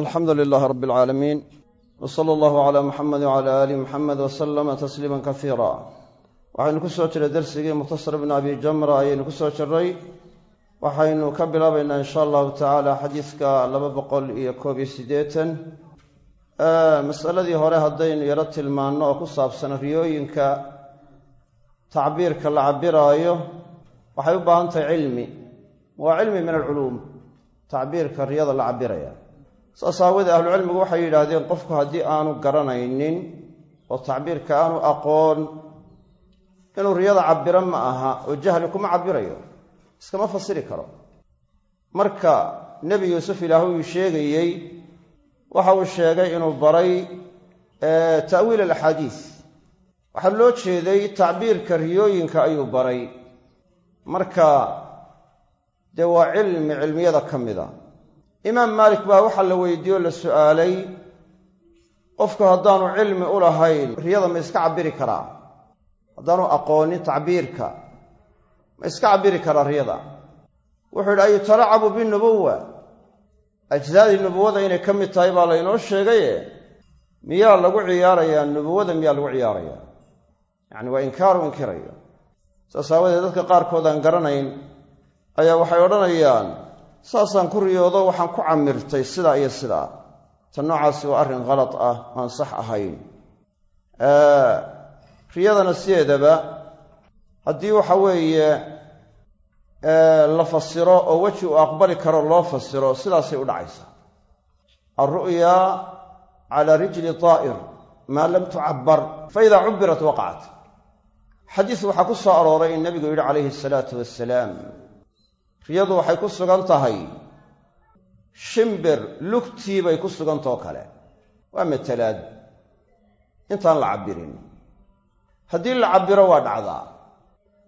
alxamdu lilaahi rabbi alcaalamiin w sala allahu calaa muxamedi wcala aali muxamed wasalama tasliiman kasiira waxaynu ku soo jiray darsigii mukhtasar ibni abi jamra ayaynu ku soo jiray. Waxaynu ka bilaabaynaa insha allahu tacaala xadiidka laba boqol iyo koob iyo siddeetan. Masaladii hore haddaynu yaro tilmaanno oo ku saabsan riyooyinka tacbiirka la cabiraayo waxay u baahan tahay cilmi. Waa cilmi min alculuum tacbiirka riyada la cabiraya saas aawadee ahlucilmigu waxay yidhaahdeen qofku haddii aanu garanaynin oo tacbiirka aanu aqoon inuu riyada cabiro ma aha oo jahli kuma cabirayo iskama fasiri karo. Marka nebi yuusuf ilaah uu sheegayey waxa uu sheegay inuu baray ta'wiil alaxaadiis. Waxaa loo jeeday tacbiirka riyooyinka ayuu baray. Marka dee waa cilmi cilmiyada ka mida imaam maalik baa waxaa la weydiiye oo la su'aalay qofku haddaanu cilmi u lahayn riyada ma iska cabiri karaa? Haddaanu aqoonin tacbiirka ma iska cabiri karaa riyada? Wuxuu yidhi ayutalacabu binubuwa ajsaadii nubuwada inay ka mid tahay baa laynoo sheegaye? Miyaa lagu ciyaarayaa? Nubuwada miyaa lagu ciyaarayaa? Yacni waa inkaaru inkirayo. Saas aawadeed dadka qaarkood aan garanayn ayaa waxay odhanayaan saasaan ku riyoodo waxaan ku camirtay sidaa iyo sidaa. Ta noocaasi waa arrin khalad ah aan sax ahayn. Riyadana sideedaba haddii waxa weeye la fasiro oo weji uu aqbali karo loo fasiro sidaasay u dhacaysaa alru'ya cala rijli taa'ir maa lam tucabbar fa idaa cubbirat waqacat xadiis waxaa ku soo arooray in nebigu yidhi calayhi asalaatu wassalaam riyadu waxay ku sugan tahay shimbir lugtii bay ku sugantao kale. Waa matalaad intaan la cabbirin. Haddii la cabbiro waa dhacdaa.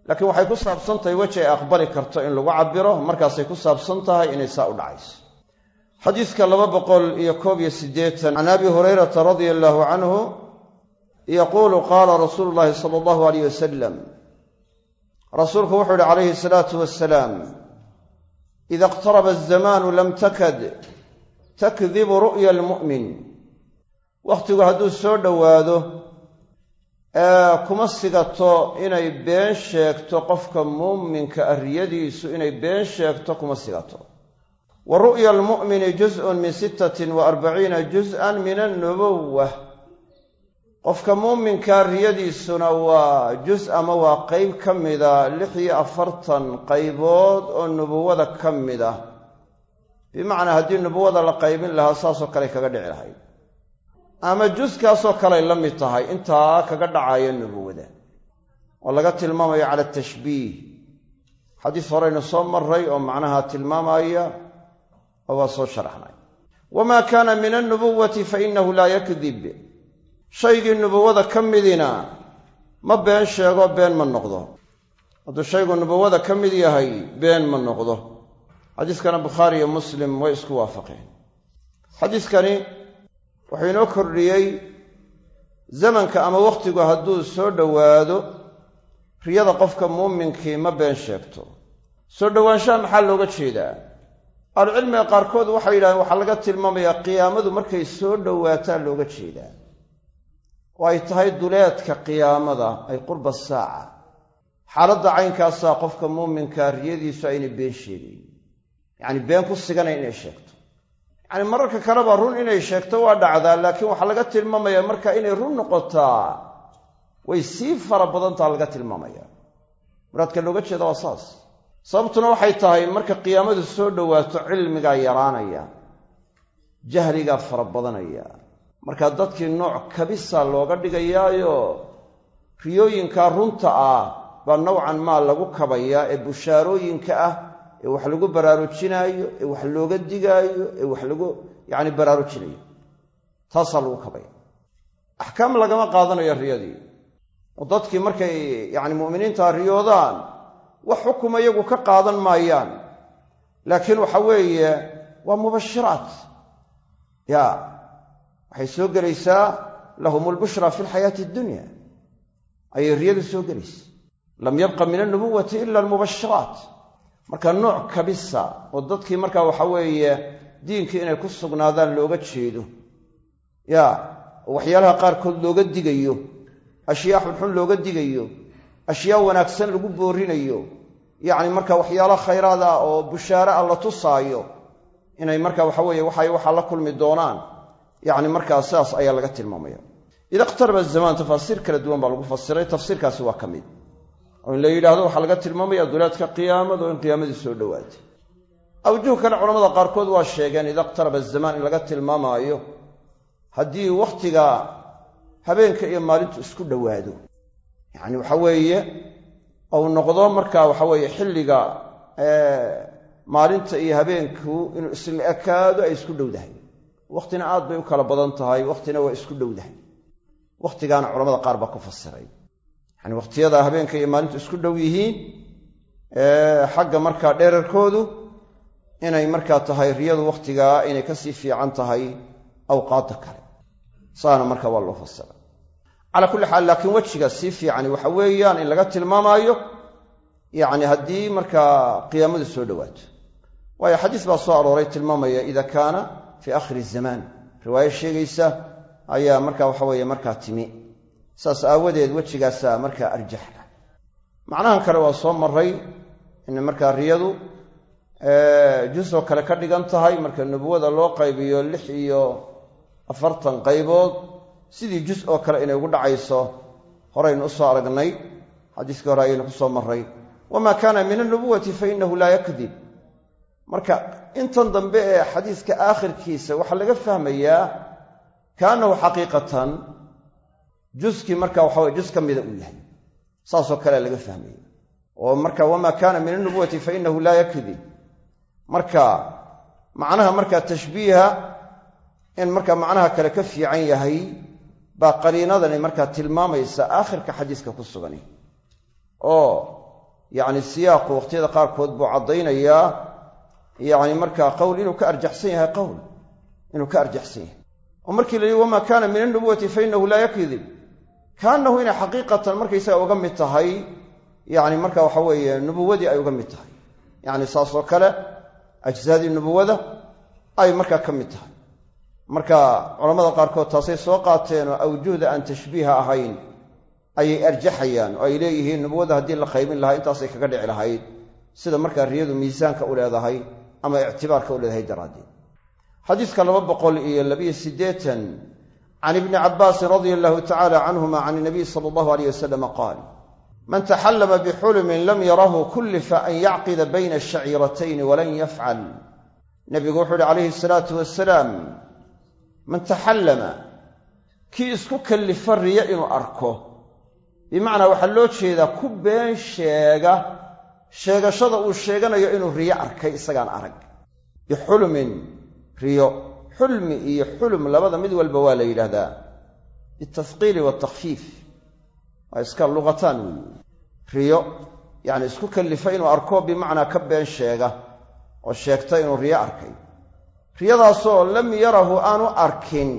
Laakiin waxay ku saabsan tahay weji ay aqbali karto in lagu cabbiro markaasay ku saabsan tahay inay saa u dhacayso. Xadiidka laba boqol iyo koob iyo siddeetan can abi hurayrata radia allaahu canhu yaquulu qaala rasuulu llaahi sala allahu alayh wasalam rasuulku wuxuu yihi calayhi salaatu wasalaam ida iqtaraba azamaanu lam takad takdibu ru'ya almu'min wakhtigu hadduu soo dhowaado kuma sigato inay been sheegto qofka muuminka ah riyadiisu inay been sheegto kuma sigato wa ru'ya almu'mini juz'un min sittatin wa arbaciina juz'an min annubuwa qofka muuminkaa riyadiisuna waa juz ama waa qeyb ka mida lix iyo afartan qaybood oo nubuwada ka mid ah. Bimacnaa haddii nubuwada la qaybin lahaa saasoo kale kaga dhici lahayd. Ama juskaasoo kaley la mid tahay intaa kaga dhacaya nubuwada. Oo laga tilmaamayo cala tashbiih. Xadiis horeynu soo maray oo macnaha tilmaamaya oo waa soo sharaxnay. Wamaa kaana min alnubuwati fa inahu laa yakdib shaygii nubuwada ka midina ma been sheego been ma noqdo. Hadduu shaygu nubuwada ka mid yahay been ma noqdo. Xadiiskana bukhaari iyo muslim way isku waafaqeen. Xadiiskani wuxuu inoo kordhiyey zamanka ama wakhtigu hadduu soo dhowaado riyada qofka muuminkii ma been sheegto. Soo dhowaanshaha maxaa looga jeedaa? Ahlucilmiga qaarkood waxay yidhahdeen waxaa laga tilmaamayaa qiyaamadu markay soo dhowaataa looga jeedaa oo ay tahay duleedka qiyaamada ay qurba saaca. Xaaladda caynkaasaa qofka muuminkaa riyadiisu aynay been sheegayn yacni been ku siganayn inay sheegto. Yacni mararka kaleba run inay sheegto waa dhacdaa laakiin waxaa laga tilmaamayaa marka inay run noqotaa way sii fara badantaa laga tilmaamaya muraadka looga jeeda waa saas. Sababtuna waxay tahay marka qiyaamadu soo dhowaato cilmigaa yaraanaya jahligaa fara badanaya markaa dadkii nooc kabisa looga dhigayaayo riyooyinkaa runta ah baa nowcan maa lagu kabayaa ee bushaarooyinka ah ee wax lagu baraarujinaayo ee wax looga digaayo ee wax lagu yacni baraarujinayo taasaa lagu kabaya. Axkaam lagama qaadanayo riyadii. Oo dadkii markay yacni mu'miniinta riyoodaan wax xukuma iyagu ka qaadan maayaan. Laakiin waxa weeye waa mubashiraat. Ya waxay soo gelaysaa lahum albushra fi alxayaati addunya. Ayay riyadu soo gelaysa. Lam yabqa min alnubuwati ila almubashiraat marka nooc kabisa oo dadkii marka waxa weeye diinkii inay ku sugnaadaan looga jeedo. Ya waxyaalaha qaarkood looga digayo ashyaa xunxun looga digayo ashyaa wanaagsan lagu boorinayo yacni marka waxyaalo khayraad ah oo bushaare ah la tusaayo inay marka waxa weeye waxay waxaa la kulmi doonaan yacni markaa sidaas ayaa laga tilmaamaya. Ida iqtaraba zamaan tafaasiir kala duwan baa lagu fasiray. Tafsiirkaasi waa ka mid. Oo in la yidhaahdo waxaa laga tilmaamaya dulaadka qiyaamada oo in qiyaamadii soo dhowaatay. Awjuh kale culamada qaarkood waa sheegeen ida iqtaraba zamaan in laga tilmaamaayo haddii wakhtiga habeenka iyo maalintu isku dhowaado. Yacni waxa weeye ou noqdo markaa waxa weeye xilliga maalinta iyo habeenku inuu isla ekaado ay isku dhowdahay wakhtina aad bay u kala badan tahay wakhtina waa isku dhowdahay wakhtigaana culamada qaar baa ku fasiray. Yani wakhtiyada habeenka iyo maalintu isku dhow yihiin xagga markaa dheerarkoodu inay markaa tahay riyadu wakhtigaa inay ka sii fiican tahay awqaadda kale. Saana markaa waa loo fasira calaa kulli xaal laakiin wejiga sii fiicani waxa weeyaan in laga tilmaamaayo yacni haddii markaa qiyaamadu soo dhowaato. Waayo xadiis baa soo arooray tilmaamaya ida kaana fii akhiri zamaan riwaayo sheegaysa ayaa markaa waxa weeye markaa timi. Saas aawadeed wejigaasaa markaa arjaxla macnahan kale waa soo maray in markaa riyadu jusoo kale ka dhigan tahay marka nubuwada loo qaybiyo lix iyo afartan qaybood. Sidii jus oo kale inay ugu dhacayso horaynu u soo aragnay xadiiskii hore ayaynu ku soo marray. Wamaa kaana min alnubuwati fa innahu laa yakdib marka intan dambe ee xadiiska aakhirkiisa waxaa laga fahmayaa kaannahu xaqiiqatan juskii marka waxa weye jus ka mida uu yahay. Saasoo kalea laga fahmaya oo marka wamaa kaana min alnubuwati fa innahu laa yakdib marka macnaha markaa tashbiiha in marka macnaha kale ka fiican yahay baa qariinadani markaa tilmaamaysa aakhirka xadiiska ku sugani. Oo yacni siyaaqu wakhtiyada qaarkood buu caddaynayaa yacni markaa qowl inuu ka arjaxsan yahay qowl inuu ka arjaxsan yahay. Oo markii la yihi wamaa kaana min alnubuwati fa innahu laa yakdib kaannahu inay xaqiiqatan markaysaga uga mid tahay yacni marka waxa weeye nubuwadii ay uga mid tahay. Yacni saasoo kale ajsaadii nubuwada ay markaa ka mid tahay. Marka culamada qaarkood taasay soo qaateen oo awjuhda aan tashbiiha ahayn ayay arjaxayaan oo ay leeyihiin nubuwadda haddii la qaybin lahaa intaasay kaga dhici lahayd. Sida markaa riyadu miisaanka u leedahay ama ictibaarka u leedahay daraaddeed. Xadiiska laba boqol iyo labiyo siddeetan can ibni cabbaasin radia allahu tacala canhuma can inabiy sala allahu aleyh wasalama qaal man taxallama bixulmin lam yarahu kullifa an yacqida bayna shaciiratayni walan yafcal. Nebigu wuxuu uhi calayhi salaatu wasalaam man taxallama kii isku kallifa riyo inuu arko bimacnaa waxaa loo jeedaa ku been sheega sheegashada uu sheeganayo inuu riyo arkay isagaan arag. Bixulmin riyo xulmi iyo xulm labada mid walba waa la yidhaahdaa. Bitahqiili waatakfiif waa iska luqataan weeye riyo yacni isku kallifa inuu arko bimacnaa ka been sheega oo sheegta inuu riyo arkay. Riyadaasoo lam yarahu aanu arkin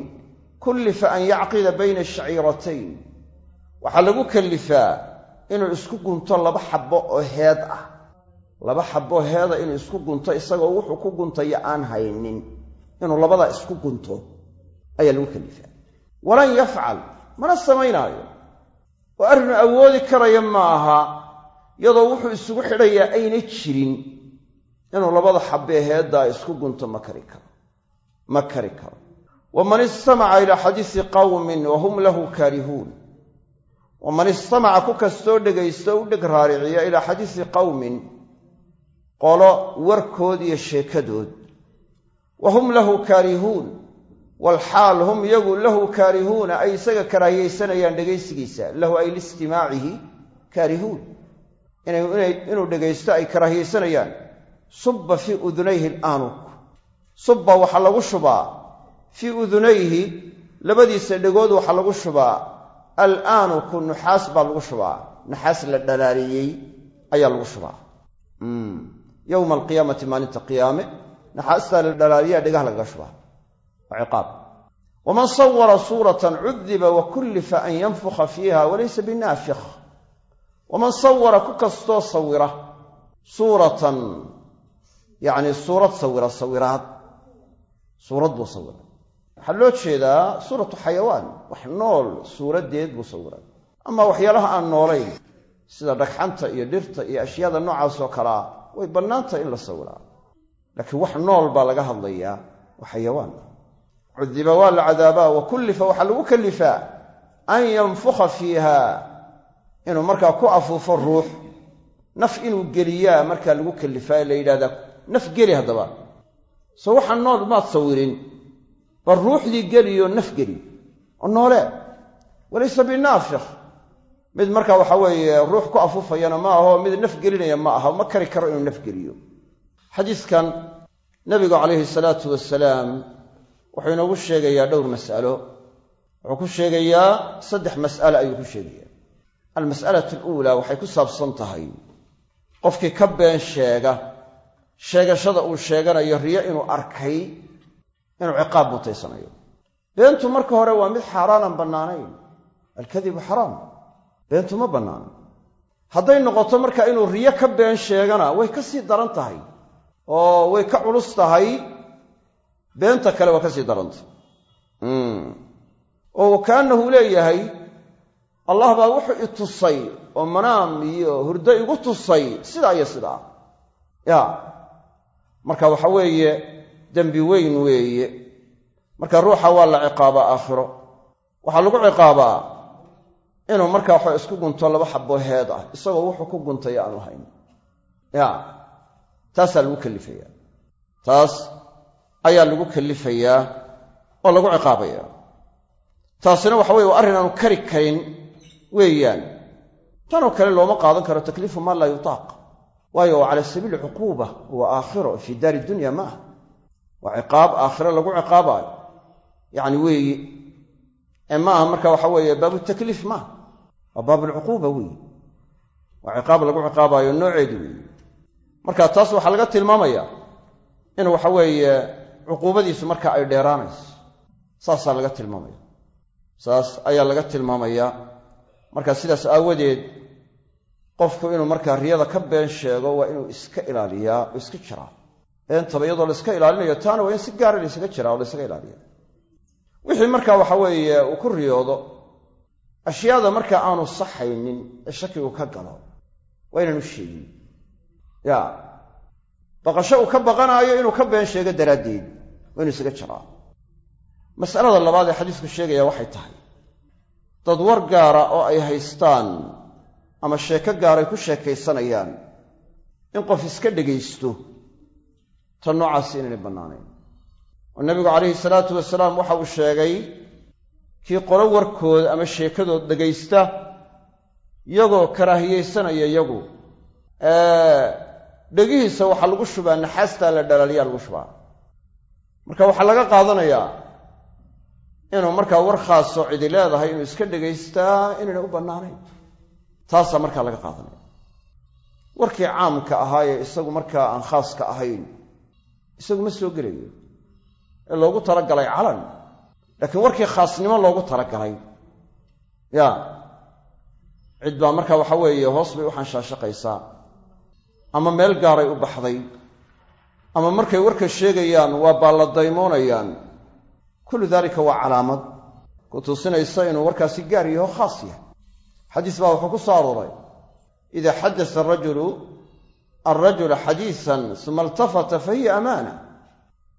kullifa an yacqida bayna shaciiratayn. Waxaa lagu kallifaa inuu isku gunto laba xabbo oo heed ah. Laba xabbo heeda inuu isku gunto isagoo wuxuu ku guntaya aan haynin. Inuu labadaa isku gunto ayaa lagu kallifaa walan yafcal mana samaynaayo. Oo arrinu awoodi karaya ma aha iyadoo wuxuu isugu xidhayaa ayna jirin. Inuu labada xabbee heeddaa isku gunto ma kari karo. Ma kari karo. Waman istamaca ilaa xadiisi qawmin wa hum lahu kaarihuun waman istamaca ku kastoo dhegaysto u dheg raariciya ilaa xadiisi qawmin qolo warkood iyo sheekadood. Wa hum lahu kaarihuun walxaal hum iyagu lahu kaarihuuna ay isaga karaahiyaysanayaan dhegaysigiisa. Lahu ay liistimaacihi kaarihuun inuu dhegaysto ay karaahiyaysanayaan. Subba fii udunayhi alaanuk. Subba waxaa lagu shubaa. Fii udunayhi labadiisa dhegood waxaa lagu shubaa alaanuku nuxaas baa lagu shubaa. Naxaas la dhalaaliyey ayaa lagu shubaa. Yowma alqiyaamati maalinta qiyaame naxaastaa la dhalaaliyaa dhegah lagaga shubaa. Waa ciqaab. Waman sawara suuratan cudiba wa an yanfukha fiiha walaysa binaafikh waman sawara ku kastoo sawira suuratan yacni suurad sawira sawiraad. Suurad buu sawiray waxaa loo jeedaa suuratu xayawaan wax nool suuradeed buu sawiray ama waxyaalaha aan noolayn sida dhagxanta iyo dhirta iyo ashyaada noocaasoo kalea way bannaantahay in la sawiraa laakiin wax nool baa laga hadlayaa waa xayawaan. Cudiba waa la cadaabaa wa kullifa waxaa lagu kalifaa an yanfukha fiiha inuu markaa ku afuufo ruux. Naf inuu geliyaa markaa lagu kalifaa la yidhahdaa naf geli haddaba. Soo waxaa nool maad sawirin bal ruuxdii geliyo naf geli. Oo noole. Walaysa binaafikh mid markaa waxa weeye ruux ku afuufayana ma aho mid naf gelinaya ma aha ma kari karo inuu naf geliyo. Xadiiskan nabigu calayhi salaatu wasalaam wuxuu inoogu sheegayaa dhowr mas'alo. Wuxuu ku sheegayaa saddex mas'ale ayuu ku sheegayaa. Almas'alatu aluulaa waxay ku saabsan tahay qofkii ka been sheega sheegashada uu sheeganayo riyo inuu arkay inuu ciqaab mutaysanayo beentu marka hore waa mid xaaraanan bannaanayn. Alkadibu xaraam. Beentu ma bannaana hadday noqoto marka inuu riyo ka been sheegana way ka sii daran tahay. Oo way ka culus tahay. Beenta kale waa ka sii darantah oo kaanahu leeyahay allah baa wuxuu i tusay oo manaam iyo hurdo igu tusay sidaa iyo sidaa. Ya marka waxa weeye dembi weyn weeye. Marka ruuxa waa la ciqaabaa aakhiro. Waxaa lagu ciqaabaa inuu markaa waxa isku gunto laba xabo heed ah isagoo wuxuu ku guntay aan lahayn. Ya taasaa lagu kallifaya taas ayaa lagu kallifayaa oo lagu ciqaabaya taasina waxa weye waa arrin aanu kari karin weeyaan. Tanoo kale looma qaadan karo takliifu maa laa yutaaq. Waayo waa cala sabiili cuquuba wa aakhiro fii daari dunya ma ah waa ciqaab aakhiro lagu ciqaabaayo. Yacni weeye ee ma aha marka waxa weeye baabutakliif maaha. Waa baabulcuquuba weeye waa ciqaab lagu ciqaabaayo nooceedu weeye marka taas waxaa laga tilmaamaya in waxa weeye cuquubadiisu marka ay dheeraanayso. Saasaa laga tilmaamaya. Saas ayaa laga tilmaamayaa. Marka sidaas aawadeed qofku inuu markaa riyada ka been sheego waa inuu iska ilaaliyaa oo iska jiraa beentaba iyadoo la iska ilaalinayo taana waa in si gaara la ysaga jiraa oo la ysaga ilaaliya wixii marka waxa weeye uu ku riyoodo ashyaada marka aanu saxaynin ee shakigu ka galo waa inaanu sheegin. Ya baqasho uu ka baqanaayo inuu ka been sheego daraaddeed waa inuu isaga jiraa mas'alada labaad ee xadiisku sheegaya waxay tahay dad war gaara oo ay haystaan ama sheeko gaaray ku sheekaysanayaan in qof iska dhegaysto ta noocaasi inaynay bannaanayn. Oo nebigu calayhi salaatu wasalaam waxa uu sheegay kii qolo warkooda ama sheekadood dhegaysta iyagoo karaahiyaysanaya iyagu. Dhegihiisa waxaa lagu shubaa naxaastaa la dhalaaliyaa lagu shubaa. Marka waxaa laga qaadanayaa inuu markaa war khaasoo cidi leedahay inuu iska dhegaystaa inaynay u bannaanayn. Taasaa markaa laga qaadanaya. Warkii caamka ahaa ee isagu markaa aan khaaska ahayn isagu ma soo gelayo. Ee loogu talagalay calan. Laakiin warkii khaasnimo loogu talagalay. Ya. Cid baa markaa waxa weeye hoos bay u xanshaashaqaysaa ama meel gaaray u baxday. Ama markay warka sheegayaan waa baalladaymoonayaan kullu daalika waa calaamad. Ku tusinaysa inuu warkaasi gaar yaho khaas yahay. Xadiis baa wuxuu ku soo arooray. Ida xadasa arajulu alrajula xadiisan suma iltafata fa hiya amaana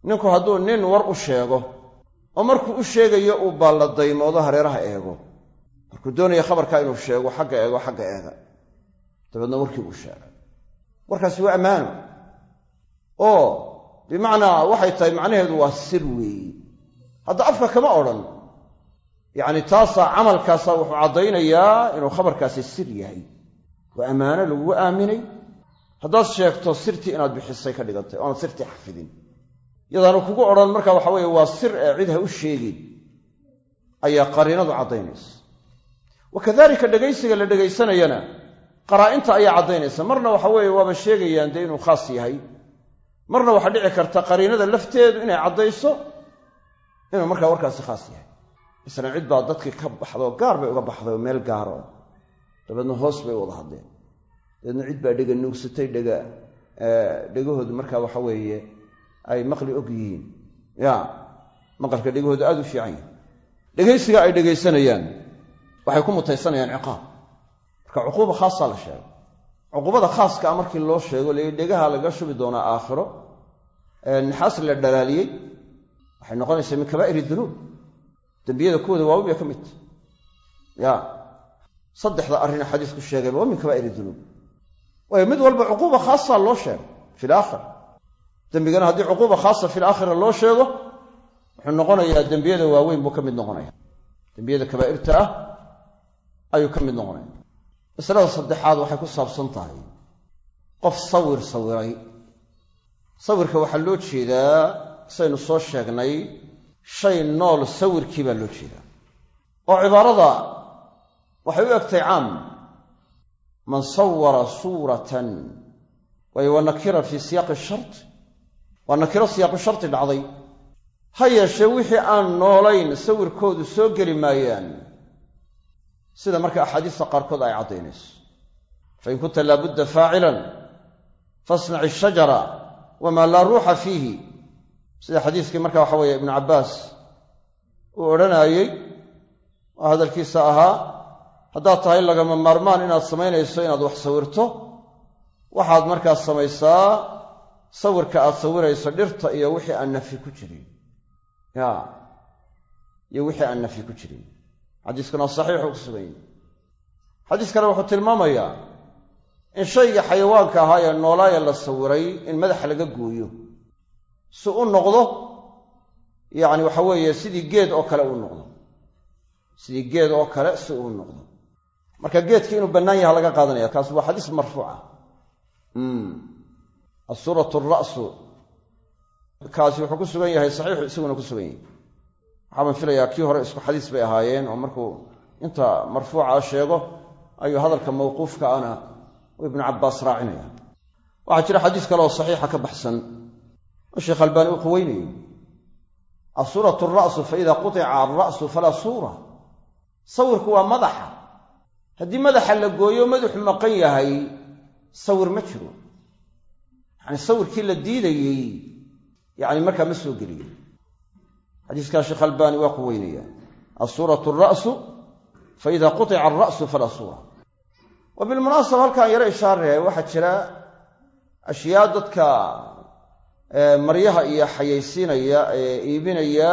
ninku hadduu nin war u sheego oo markuu u sheegayo uu baalladdaymoodo hareeraha eego markuu doonaya khabarkaa inuu sheego xagga eego xagga eega dabeedna warkii uu sheegay warkaasi waa ammaano oo bimacnaa waxay tahay macnaheedu waa sir weeyi hadda afka kama odhan yacni taasaa camalkaasaa wuxuu caddaynayaa inuu khabarkaasi sir yahay waa ammaano lagugu aaminay haddaad sheegto sirtii inaad bixisay ka dhigantay o aanad sirtii xafidin. Yadaanu kugu odhan marka waxa weeye waa sir ee cid ha u sheegin. Ayaa qariinadu caddaynaysa. Wa dhegaysiga la dhegaysanayana qaraa'inta ayaa caddaynaysa. Marna waxa weeye waaba sheegayaan dee inuu khaas yahay. Marna waxaa dhici karta qariinada lafteedu inay caddayso inuu markaa warkaasi khaas yahay. Misna cid baa dadkii ka baxdo gaar bay uga baxday oo meel gaaro dabeedna hoos bay wada hadleen dabeedna cid baa dhega nuugsatay dhega dhegahoodu markaa waxa weeye ay maqli og yihiin. Ya maqalka dhegahooda aada u fiican yahay dhegaysiga ay dhegaysanayaan waxay ku mutaysanayaan ciqaab. Marka cuquuba khaasaa la sheegay. Cuquubada khaaska a markii loo sheego le dhegaha laga shubi doonaa aakhiro. Naxaas la dhalaaliyey. Waxay noqonaysaa min kabaa'ir dunuub. Dembiyada kuwooda waaweyn bay ka mid. Ya saddexda arrina xadiisku sheegayba waa min kabaa'ir dunuub waayo mid walba cuquuba khaasa loo sheegay fi laakhir dembigana haddii cuquuba khaasa fi laakhira loo sheego wuxuu noqonayaa dembiyada waaweyn buu ka mid noqonaya dembiyada kabaa'irta ah ayuu ka mid noqonaya masalada saddexaad waxay ku saabsan tahay qof sawir sawiray. Sawirka waxaa loo jeedaa saynu soo sheegnay shay nool sawirkii baa loo jeedaa. Oo cibaarada waxay u egtay caam man sawara suuratan waayo waa nakira fii siyaaqi shart waa nakiro siyaaqu sharti dhacday. Ha yeeshee wixii aan noolayn sawirkoodu soo geli maayaan. Sida marka axaadiista qaarkood ay caddaynayso. Fain kunta laabudda faacilan fasnac ishajara wamaa laa ruuxa fiihi. Sida xadiiskii marka waxa weeye ibnu cabbaas uu odhanaayey oo hadalkiisa ahaa haddaad tahay lagama maarmaan inaad samaynayso inaad wax sawirto. Waxaad markaas samaysaa sawirka aad sawirayso dhirta iyo wixii aan nafyi ku jirin. Ya iyo wixii aan nafyi ku jirin. Xadiiskuna saxiixuu ku sugan yahi xadiis kale wuxuu tilmaamayaa in shayga xayawaanka ahaa ee noolaaya la sawiray in madaxa laga gooyo. Si u noqdo yacni waxa weeye sidii geed oo kale uu noqdo. Sidii geed oo kale si uu noqdo marka geedkii inuu bannaan yaha laga qaadanaya kaas waa xadiis marfuuca. Asuuratu ra'su kaasi wuxuu ku sugan yahay saxiixu isaguna ku sugan yahay. Waxaabaan filayaa kii hore isku xadiis bay ahaayeen oo markuu inta marfuuca sheego ayuu hadalka mawquufka ana ibnu cabbaas raacinaya waxaa jira xadiis kale oo saxiixa ka baxsan. Oo sheekh albaani uu quweynayo. Asuuratu ra'su fa qutica alra'su falaa suura. Sawirku waa madaxa haddii madaxa la gooyo madaxu maqan yahay sawir ma jiro. Yacni sawirkii la diidayey yacni markaa ma soo geliyo xadiiskaa sheekh albaani waa quweynaya. Asuuratu ra'su fa ida qutica alra'su falaa suura. Wa bilmunaasaba halkaan yaro ishaaraya waxaa jira ashyaa dadka maryaha iyo xayaysiinaya ee iibinaya.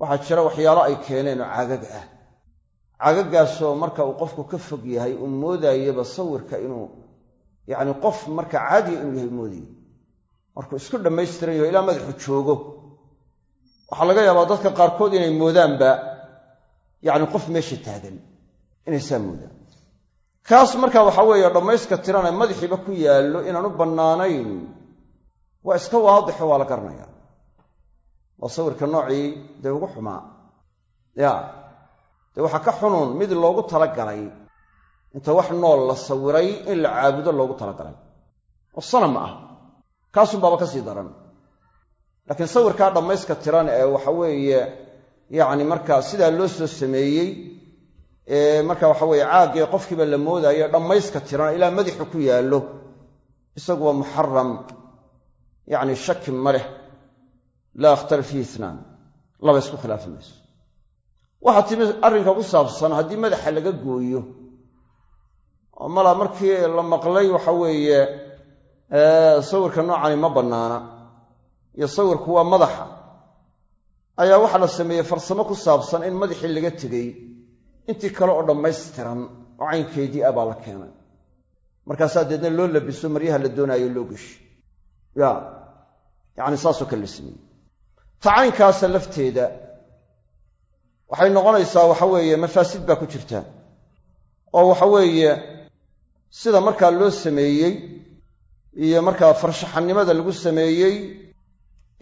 Waxaa jira waxyaalo ay keeneen oo cagag ah cagagaasoo marka uu qofku ka fog yahay uu moodayaba sawirka inuu yacni qof marka caadiya inuu yahay moodayo markuu isku dhammaystiran yaho ilaa madaxu joogo. Waxaa laga yaabaa dadka qaarkood inay moodaanba yacni qof meesha taagan inay saa moodaan. Kaas marka waxaa weeye dhammayska tirane madaxiiba ku yaallo inaan u bannaanayn. Waa iska waadixo waa la garanayaa. Waa sawirka noocii dee ugu xumaa? Ya dee waxaa ka xunuun mid loogu talagalay inta wax nool la sawiray in la caabudo loogu talagalay. Oo sanam ah. Kaasunbaaba ka sii daran. Laakiin sawirkaa dhammayska tiran ee waxa weeye yacni markaa sidaa loo soo sameeyey ee marka waxa weeye caaggii qofkiiba la moodaayo dhammayska tiran ilaa madaxu ku yaallo isagu muxaram yacni shaki ma leh. Laa akhtar fiihi itnaan laba isku khilaafi mayso waxaa timi arrinka ku saabsan haddii madaxa laga gooyo. Oo mala markii la maqlay waxa weeye sawirka noocani ma bannaana. Iyo sawirku waa madaxa. Ayaa waxaa la sameeyey farsamo ku saabsan in madaxii laga tegey. Intii kale oo dhammaystiran oo caynkeedii ah la keenay. Markaasaa deedna loo labiso maryaha la doonaayo loo geshi. Ya yacni saasoo kale la sameeyey. Ta caynkaasa lafteeda waxay noqonaysaa waxa weeye mafaasid baa ku jirta. Oo waxa weeye sida markaa loo sameeyey iyo markaa farshaxannimada lagu sameeyey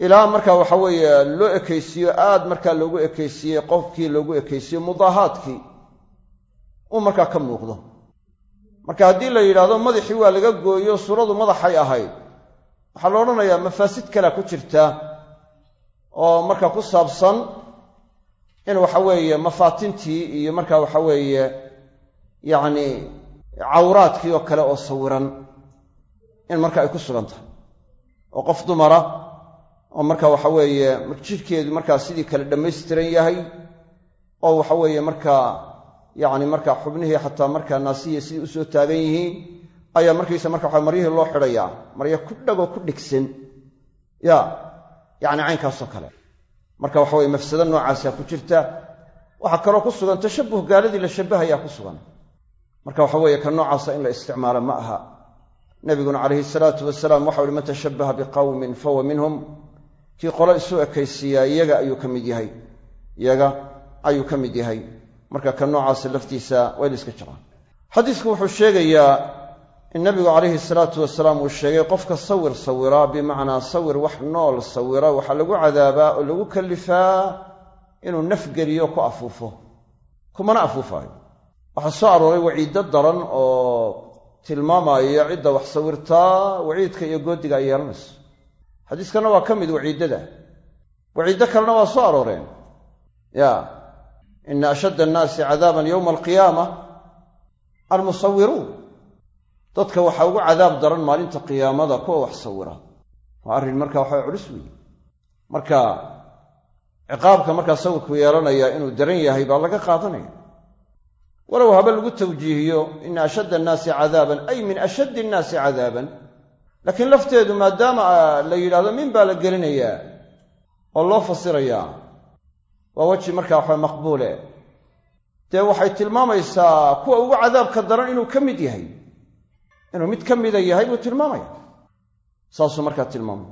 ilaa markaa waxa weeye loo ekaysiiyo aad markaa loogu ekaysiiyey qofkii loogu ekaysiiyo mudaahaadkii uu markaa ka muuqdo. Marka haddii la yidhaahdo madaxii waa laga gooyo suuradu madaxay ahayd waxaa la odhanayaa mafaasid kalea ku jirta oo markaa ku saabsan in waxa weeye mafaatintii iyo markaa waxa weeye yacni cawraadkii oo kale oo sawiran in marka ay ku sugan tahay. Oo qof dumara oo marka waxa weeye jidhkeedu markaa sidii kale dhammaystiran yahay oo waxa weeye markaa yacni markaa xubnihii xataa markaa naasiya sidii u soo taagan yihiin ayaa markiisa marka waxa maryihii loo xidhayaa. Marya ku dhagoo ku dhigsan. Ya yacni caynkaasoo kale marka waxa weye mafsado noocaasa ku jirta waxaa kaloo ku sugan tashabuh gaaladii la shabahayaa ku sugan. Marka waxa weeye ka noocaasa in la isticmaalo ma aha. Nabiguna calayhi salaatu wasalaam waxa uhi man tashabbaha biqawmin fahuwa minhum. Kii qolo isu ekaysiiyaa iyaga ayuu ka mid yahay. Iyaga ayuu ka mid yahay. Marka ka noocaasa laftiisa waa in iska jiraan xadiisku wuxuu sheegayaa in nabigu calayhi salaatu wasalaam uu sheegay qofka sawir sawiraa bimacnaa sawir wax nool sawira waxaa lagu cadaabaa oo lagu kallifaa inuu nafgeliyo ku afuufo. Kumana afuufaayo. Waxaa soo arooray waciiddo daran oo tilmaamaya cidda wax sawirtaa waciidka iyo goodiga ay yeelanayso. Xadiiskanna waa ka mid waciiddada. Waciiddo kalena waa soo arooreen. Ya ina ashadda annaasi cadaaban yowma alqiyaama almusawiruun dadka waxaa ugu cadaab daran maalinta qiyaamada kuwa wax sawira. Waa arrin marka waxaa culus weeye marka ciqaabka markaa sawirku yeelanaya inuu daran yahay baa laga qaadanaya. Walow haba lagu tawjiihiyo ina ashadda annaasi cadaaban. Ay min ashaddi annaasi cadaaban. Laakiin lafteedu maadaama la yidhahdo min baa la gelinayaa oo loo fasirayaa waa weji markaa waxa maqbuule. Dee waxay tilmaamaysaa kuwa ugu cadaabka daran inuu ka mid yahay inuu mid ka mida yahay buu tilmaamaya. Saasuu markaa tilmaamay.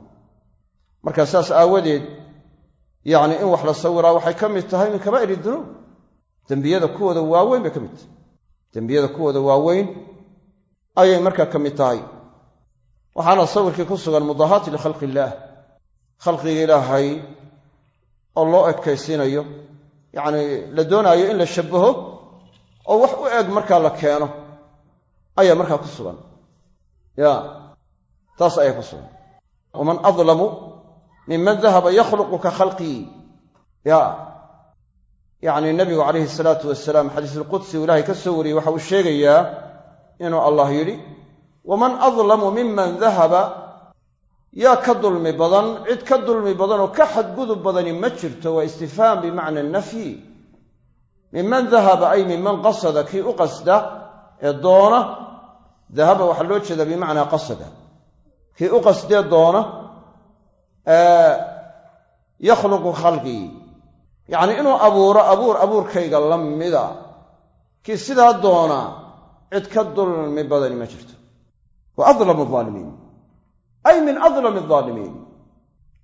Marka saas aawadeed yacni in wax la sawiraa waxay ka mid tahay min kabaa'ir dunuub. Dembiyada kuwooda waaweyn bay ka mid tahay. Dembiyada kuwooda waaweyn ayay markaa ka mid tahay. Waxaana sawirkii ku sugan mudahaati likhalqi illaah. Khalqiga ilaahay oo loo ekaysiinayo yacni la doonaayo in la shabbaho oo wax u eg markaa la keeno ayaa markaa ku sugan ya taas ayaa ku sugan. Waman adlamu minman dahaba yakhluqu ka khalqii ya yacni nabigu calayhi salaatu wasalaam xadiisulqudsi uu ilaahay ka soo wariyey waxa uu sheegayaa inuu allah yidhi waman adlamu miman dahaba yaa ka dulmi badan cid ka dulmi badan oo ka xadgudub badani ma jirto waa istifhaam bimacna nafyi. Minman dahaba ay minman qasada kii u qasda ee doona dahaba waxaa loo jeedaa bimacnaa qasada. Kii u qasdee doona yakhluqu khalqii yacnii inuu abuuro abuur abuurkayga la mida. Kii sidaa doona cid ka dulmi badani ma jirto. Wa adlamu aalimiin ay min adlami aalimiin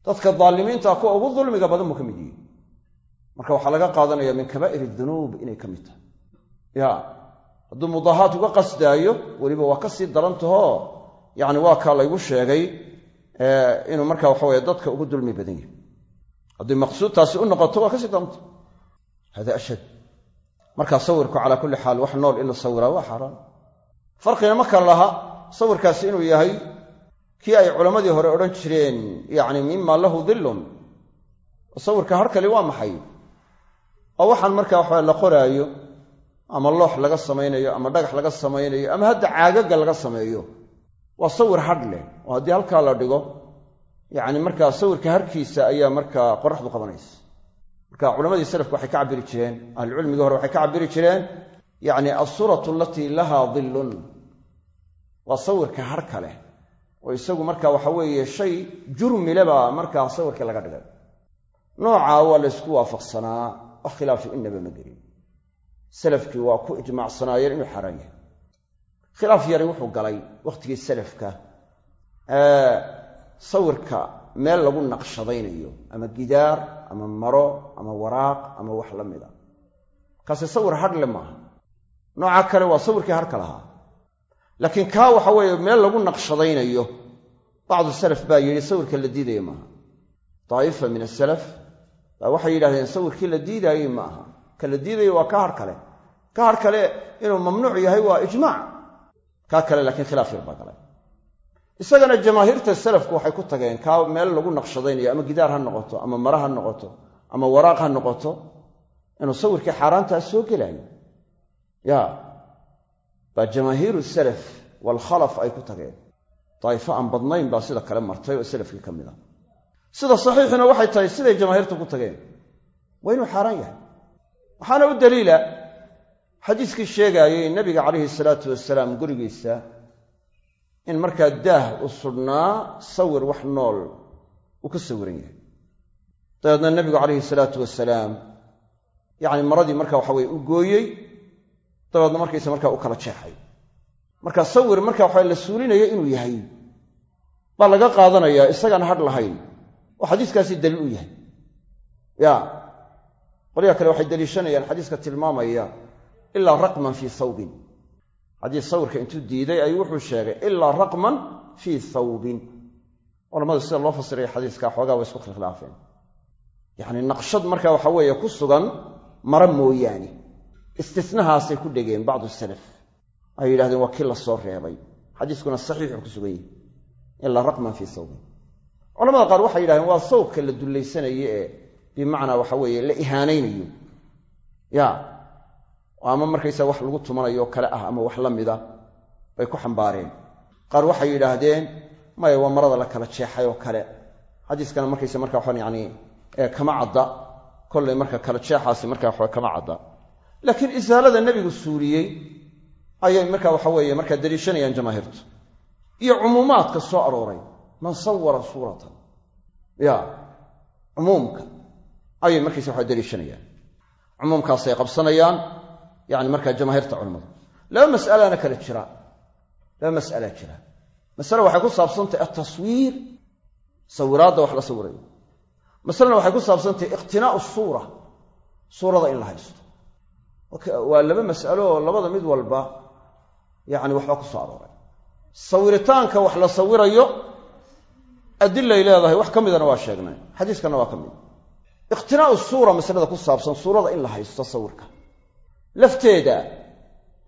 dadka daalimiinta kuwa ugu dulmiga badan buu ka mid yihi marka waxaa laga qaadanaya min kabaa'ir dunuub inay ka mid tahay hadduu mudahaat uga qasdaayo weliba waa ka sii daran tahoo yacni waa kaa laygu sheegay inuu marka waxa weye dadka ugu dulmi badan yahay. Haddii maqsuudtaasi u noqoto waa ka sii daranta hada ashad. Markaa sawirku calaa kulli xaal wax nool in la sawiraa waa xaaraan farqina ma kala laha sawirkaasi inuu yahay kii ay culammadii hore odhan jireen yacni mima lahu dillun sawirka harkali waa maxay? Oo waxaan markaa waxaa la qoraayo ama loox laga samaynayo ama dhagax laga samaynayo ama hadda caagaga laga sameeyo. Waa sawir hadh leh oo haddii halkaa la dhigo yacni markaa sawirka harkiisa ayaa markaa qoraxdu qabanaysa. Marka culammadii salafku waxay ka cabiri jireen ahlucilmigii hore waxay ka cabiri jireen yacni alsuratu alatii lahaa dillun waa sawirka harka leh oo isagu marka waxa weeye shay jurmile baa markaa sawirkii laga dhigay. Noocaa waa la ysku waafaqsanaa wax khilaafi inaba ma gelin salafkii waa ku ijmaacsanaayeen inuu xaaraan yahay. Khilaaf yari wuxuu galay wakhtigii salafka sawirka meel lagu naqshadaynayo ama gidaar ama maro ama waraaq ama wax la mida. Kaasi sawir hadhle maaha. Nooca kale waa sawirkii harka lahaa. Laakiin kaa waxa weeye meel lagu naqshadaynayo bacdu salaf baa yidhi sawirka la diidaya maaha. Daa'ifa min asalaf baa waxay yidhahdeen sawirkii la diidaayey ma aha ka la diidaya waa ka har kale. Ka har kale inuu mamnuuc yahay waa ijmaac. Kaa kale laakiin khilaaf yar baa galay. Isagana jamaahiirta salafku waxay ku tageen kaa meel lagu naqshadaynayo ama gidaar ha noqoto ama mare ha noqoto ama waraaq ha noqoto inuu sawirkii xaaraantaas soo gelaayo ya baa jamaahiiru salaf waalkhalaf ay ku tageen. Daa'ifo aan badnayn baa sida kale martay oo salafkii ka mid a. Sida saxiixina waxay tahay siday jamaahiirtu ku tageen. Waa inuu xaaraan yahay waxaana u daliila xadiiskii sheegaayay nebiga calayhi salaatu wasalaam gurigiisa in markaa daah u sudhnaa sawir wax nool uu ka sawiran yahay. Dabeedna nebigu calayhi salaatu wasalaam yacni maradii marka waxa weye u gooyey dabeedna markaysa markaa u kala jeexay. Marka sawir marka waxa la suulinaya inuu yahay baa laga qaadanayaa isagaan hadh lahayn oo xadiiskaasi daliil u yahay. Ya qolyaha kale waxay daliishanayaan xadiiska tilmaamaya ilaa raqman fii thawbin. Haddii sawirka intuu diiday ayuu wuxuu sheegay ilaa raqman fii thawbin. Culamadu sida loo fasiraya xadiiska xoogaa way isku khilkhilaafeen yacni naqshad marka waxa weeye ku sugan mara mooyaane. Istinahaasay ku dhegeen bacdu salaf. Ay yidhahdeen waa kii la soo reebay. Xadiiskuna saxiixuu ku sugan yahay. Ilaa raqman fii thawbin. Culamada qaar waxay yidhahdeen waa sawbka la dullaysanaye ee bimacnaa waxa weeye la ihaanaynayo. Ya. Ama markaysa wax lagu tumanayo kale ah ama wax la mida bay ku xambaareen. Qaar waxay yidhaahdeen maya waa marada la kala jeexay oo kale. Xadiiskana markaysa marka waxaan yani kama cadda. Kollay marka kala jeexaasi marka waxa kama cadda. Laakiin isaalada nebigu suuliyey ayay marka waxa weeye markaa daliishanayaan jamaahiirtu iyo cumuumaadka soo arooray man sawara suuratan. Ya. Cumuumka ayay markaysa waxa daliishanayaan cumuumkaasay qabsanayaan. Yani markaa jamaahiirta culimmada laba mas'alana kale jira. Laba mas'alaa jira. Masale waxay ku saabsantahay altaswiir sawiraadda wax la sawirayo. Masalena waxay ku saabsantahay iqtinaa'u suura. Suurada in la haysto. Waa laba mas'alo oo labada mid walba yacni waxba ku soo arooray. Sawiritaanka wax la sawirayo adilay leedahay. Wax ka midana waa sheegnay. Xadiiskana waa ka mid iqtinaa'u suura masalada ku saabsan suurada in la haysto sawirka. Lafteeda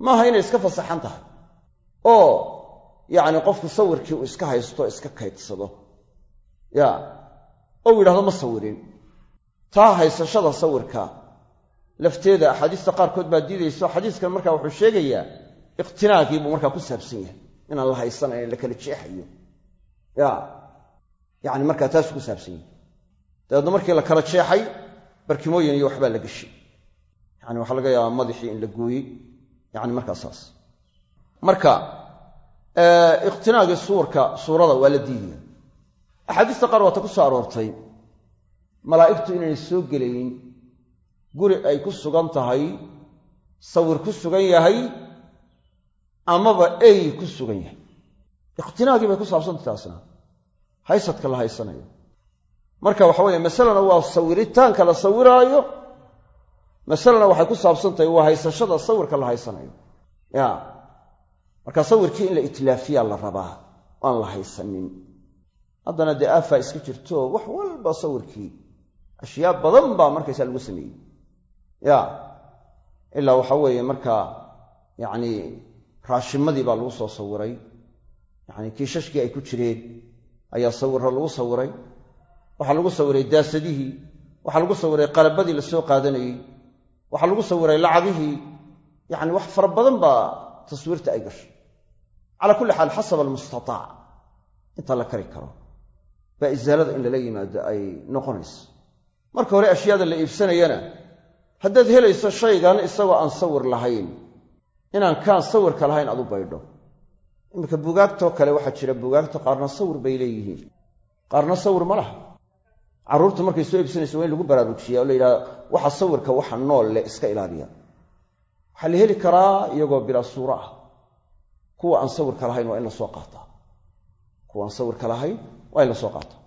maaha inay iska fasaxan tahay. Oo yacni qofku sawirkii uu iska haysto iska kaydsado ya ou yidhahdo ma sawirin. Taa haysashada sawirka lafteeda axaadiista qaarkood baa diidayso. Xadiiskan markaa wuxuu sheegayaa iqtinaagii buu markaa ku saabsan yahay. Inaan la haysanayn la kala jeexayo. Ya yacni markaa taasuu ku saabsan yahay dabeedna markii la kala jeexay barkimooyin iyo waxbaa la geshay yani waxaa laga yaabaa madaxii in la gooyey. Yani markaa saas. Marka iqtinaagii suurka suurada waa la diidaya axaadiista qaar waata ku soo aroortay. Malaa'igtu inaynay soo gelayn. Guri ay ku sugan tahay. Sawir ku sugan yahay. Amaba ey ku sugan yahay. Iqtinaagii bay ku saabsantay taasna. Haysadka la haysanayo marka waxa weeye masalena waa sawiritaanka la sawiraayo. Masalena waxay ku saabsan tahay waa haysashada sawirka la haysanayo. Ya. Marka sawirkii in la itlaafiyaa la rabaa aan la haysanin. Haddana dee aafaa iska jirto wax walba sawirkii. Ashyaa badan baa markaysaa lagu sameeyey. Ya. Ilaa waxa weeye markaa yacni raashimadii baa lagu soo sawiray yacni kiishashkii ay ku jireen ayaa sawiro lagu sawiray waxaa lagu sawiray daasadihii waxaa lagu sawiray qalabadii la soo qaadanayey waxaa lagu sawiray lacagihii. Yacni wax fara badan baa taswiirta ay gashay. Calaa kulli xaal xasaba almustataac inta la kari karo baa isaalada in lala yimaado ay noqonayso. Marka hore ashyaada la iibsanayana haddaad helayso shaygan isagoo aan sawir lahayn inaan kaan sawirka lahayn aad u baydho. Iminka bugaagtoo kale waxaa jira bugaagta qaarna sawir bay leeyihiin. Qaarna sawir ma laha carruurta markay soo iibsanayso waa in lagu baraarujiya oo la yidhahda waxa sawirka waxa nool leh iska ilaaliya. Waxaa la heli karaa iyagoo bilaa suuro ah. Kuwa aan sawirka lahayn waa in la soo qaataa kuwa aan sawirka lahayn waa in la soo qaataa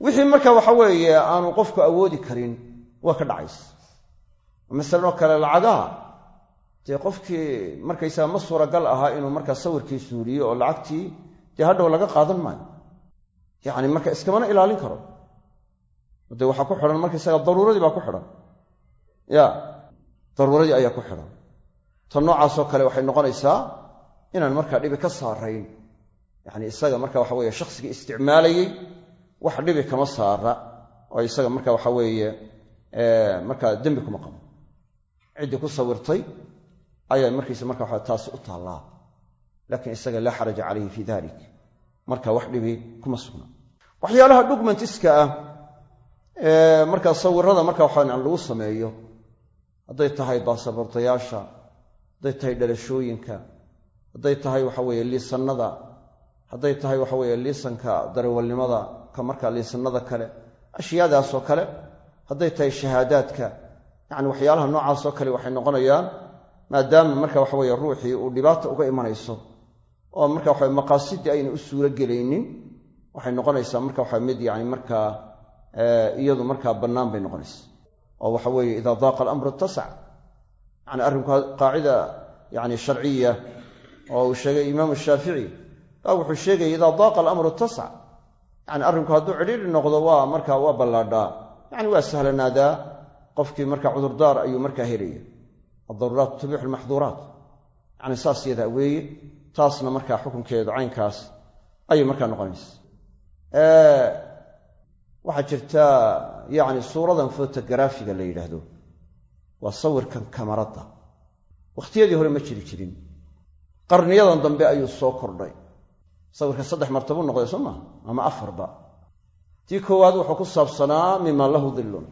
wixii marka waxa weeye aanu qofku awoodi karin waa ka dhacaysa. Masalan oo kale lacagaha. Dee qofkii markaysaga ma suuragal ahaa inuu markaa sawirkii suuliyo oo lacagtii dee hadhow laga qaadan maayo. Yacni marka iskamana ilaalin karo dee waxaa ku xidhan markaysaga daruuradii baa ku xidhan ya daruuradii ayaa ku xidhan tan noocaasoo kale waxay noqonaysaa inaan markaa dhibi ka saarayn. Yacni isaga marka waxa weeye shakhsigii isticmaalayey wax dhibi kama saara. Oo isaga marka waxa weeye markaa dembi kuma qabo. Ciddii ku sawirtay ayaa markiisa marka waxa taasi u taallaa. Laakiin isaga laa xaraja calayhi fii dalik marka wax dhibi kuma sugna. Waxyaalaha dhugmantiska ah markaa sawirada marka waxaan lagu sameeyo hadday tahay baasaboortayaasha hadday tahay dhalashooyinka hadday tahay waxa weeye liisannada hadday tahay waxa weeye liisanka darawalnimada ka markaa liisanada kale ashyaadaasoo kale hadday tahay shahaadaadka. Yacni waxyaalaha noocaasoo kale waxay noqonayaan maadaama marka waxa weeye ruuxii uu dhibaata uga imanayso oo marka waxa maqaasidii ayna u suuro gelaynin waxay noqonaysaa marka waxa mid yani markaa iyadu markaa bannaan bay noqonaysaa oo waxa weeye idaa daaqa alamru ittasac yani arrinku qaacida yani sharciya oo uu sheegay imaamu shaafici baa wuxuu sheegaya idaa daaqa alamru ittasac yani arrinku hadduu cidhiidhi noqdo waa markaa waa ballaadhaa. Yani waa sahlanaadaa qofkii marka cudurdaar ayuu markaa helaya addaruuraat tubixu lmaxduuraat yani saas yadaa weeye. Taasna markaa xukunkeedu caynkaas ayay markaa noqonaysa waxaa jirta yacni suuradan fotogaraafiga la yidhaahdo. Waa sawirkan kamaradda wakhtiyadii hore ma jiri jirin. Qarniyadan dambe ayuu soo kordhay. Sawirka saddex martabuu noqday soo maa ama afarba? Tii koowaad wuxuu ku saabsanaa mima lahu dillun.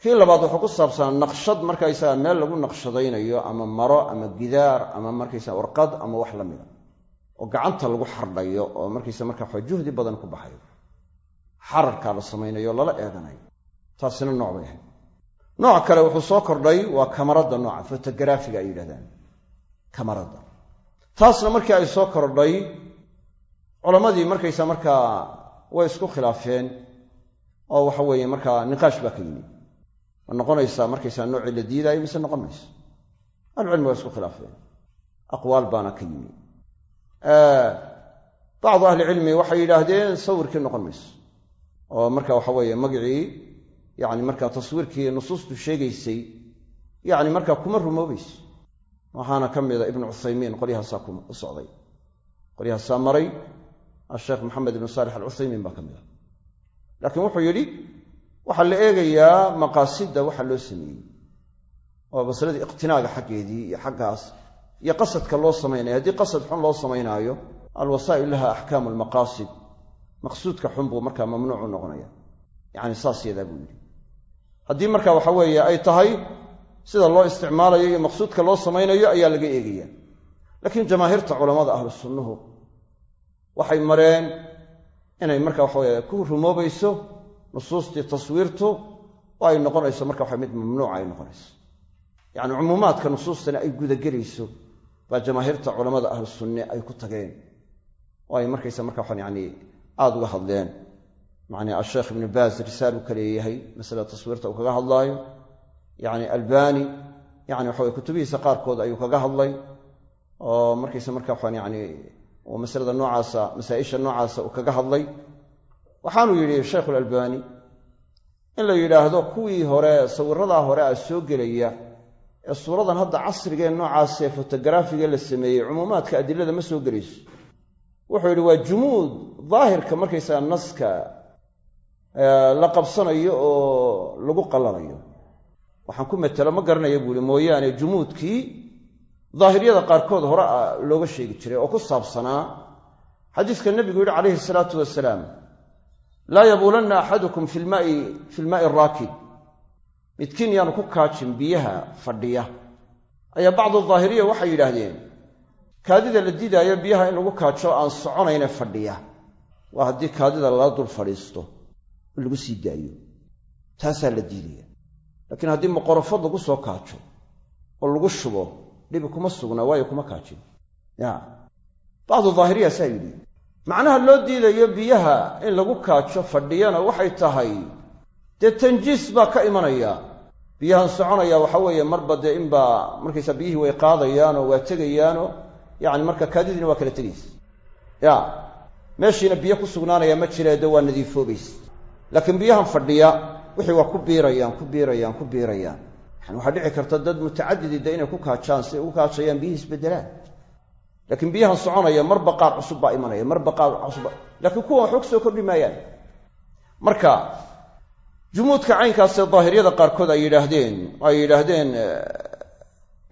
Kii labaad wuxuu ku saabsanaa naqshad markaysaga meel lagu naqshadaynayo ama maro ama gidaar ama markaysaa warqad ama wax la mida. Oo gacanta lagu xardhayo oo markaysa markaa juhdi badan ku baxayo xararkaa la samaynayo lala eeganayo. Taasina nooc bay ahayd. Nooc kale wuxuu soo kordhay waa kamaradda nooca fotogaraafiga ay yidhahdaan. Kamaradda. Taasna markii ay soo kordhay culammadii markaysa markaa way isku khilaafeen oo waxa weeye markaa niqaash baa ka yimi. Ma noqonaysaa markaysaa noocii la diidaayo mise noqon mayso ahlucilmi waa isku khilaafeen. Aqwaal baana ka yimi. Bacdu ahlicilmi waxay yidhaahdeen sawirkii noqon mayso oo marka waxa weeye magicii yani markaa taswiirkii nusuustu sheegaysay yani markaa kuma rumoobayso waxaana ka mida ibnu cuthaymiin qolyahaasaa u socday. Qolyahaasaa maray asheekh maxamed ibnu saalix alcuthaymiin baa ka mid a laakiin wuxuu yidhi waxaa la eegayaa maqaasidda waxa loo sameeyey oo masaladii iqtinaaga xaggeedii iyo xaggaas iyo qasadka loo samaynayo haddii qasad xun loo samaynaayo alwasaa'il laha axkaamu almaqaasid maqsuudka xun buu markaa mamnuucu noqonaya. Yacni saas yadaa buu yidhi. Haddii marka waxa weeye ay tahay sida loo isticmaalayo iyo maqsuudka loo samaynayo ayaa laga eegaya. Laakiin jamaahiirta culammada ahlu sunnuhu waxay mareen inay marka waxaweye ku rumoobayso nusuustii taswiirtu oo ay noqonayso marka waxa mid mamnuuca ay noqonayso. Yacni cumuumaadka nusuustani ay gudagelayso baa jamaahiirta culammada ahlu sunne ay ku tageen. Oo ay markaysa marka waxaan yani aada uga hadleen. Macni asheekh ibnu baaz risaal uu ka leeyahay masalada taswiirta uu kaga hadlaayo. Yacni albani yani waxa kutubihiisa qaarkood ayuu kaga hadlay. Oo markaysa marka waxaan yani masalada noocaasa masaa-isha noocaasa uu kaga hadlay. Waxaanuu yidhi shaykhu lalbani in la yidhaahdo kuwii hore sawiradaa hore a soo gelaya ee suuradan hadda casrigee noocaasee fotogaraafiga la sameeyey cumuumaadka adilada ma soo gelayso wuxuu yidhi waa jumuud daahirka markaysaga naska la qabsanayo oo lagu qallanayo waxaan ku metelo ma garanayo buu ihi mooyaane jumuudkii daahiriyada qaarkood hore a looga sheegi jiray oo ku saabsanaa xadiiska nebigu yidhi calayhi salaatu wasalaam laa yabuulanna axadukum fi lmaai fi lmaa'i raakid. Midkiin yaanu ku kaajin biyaha fadhiya. Ayaa bacdu daahiriya waxay yidhaahdeen kaadida la diidaayo biyaha in lagu kaajo aan soconayne fadhiya. Waa haddii kaadida lala dul fadhiisto in lagu sii daayo. Taasaa la diidaya laakiin haddii maqorofad lagu soo kaajo oo lagu shubo dhibi kuma sugna waayo kuma kaajin. Ya bacdu daahiriya saa yidhi macnaha loo diidayo biyaha in lagu kaajo fadhiyana waxay tahay dee tanjiis baa ka imanaya. Biyahan soconaya waxa weeye marba dee inbaa markaysa biyihii way qaadayaanoo waa tegayaanoo yacni marka kaadidiina waa kala tegaysa ya meeshiina biyo ku sugnaanaya ma jiree de waa nadiifoobaysa laakiin biyahan fadhiya wixii waa ku biirayaan ku biirayaan ku biirayaan. Yani waxaa dhici karta dad mutacadidi de inay ku kaajaan si ay ugu kaajayaan biyihii isbedelaan laakiin biyahan soconaya marba qaar cusub baa imanaya marba qaar cusub laakiin kuwan waxba ku soo kordhi maayaan marka jumuudka caynkaasee daahiriyada qaarkood ay yidhaahdeen ay yidhaahdeen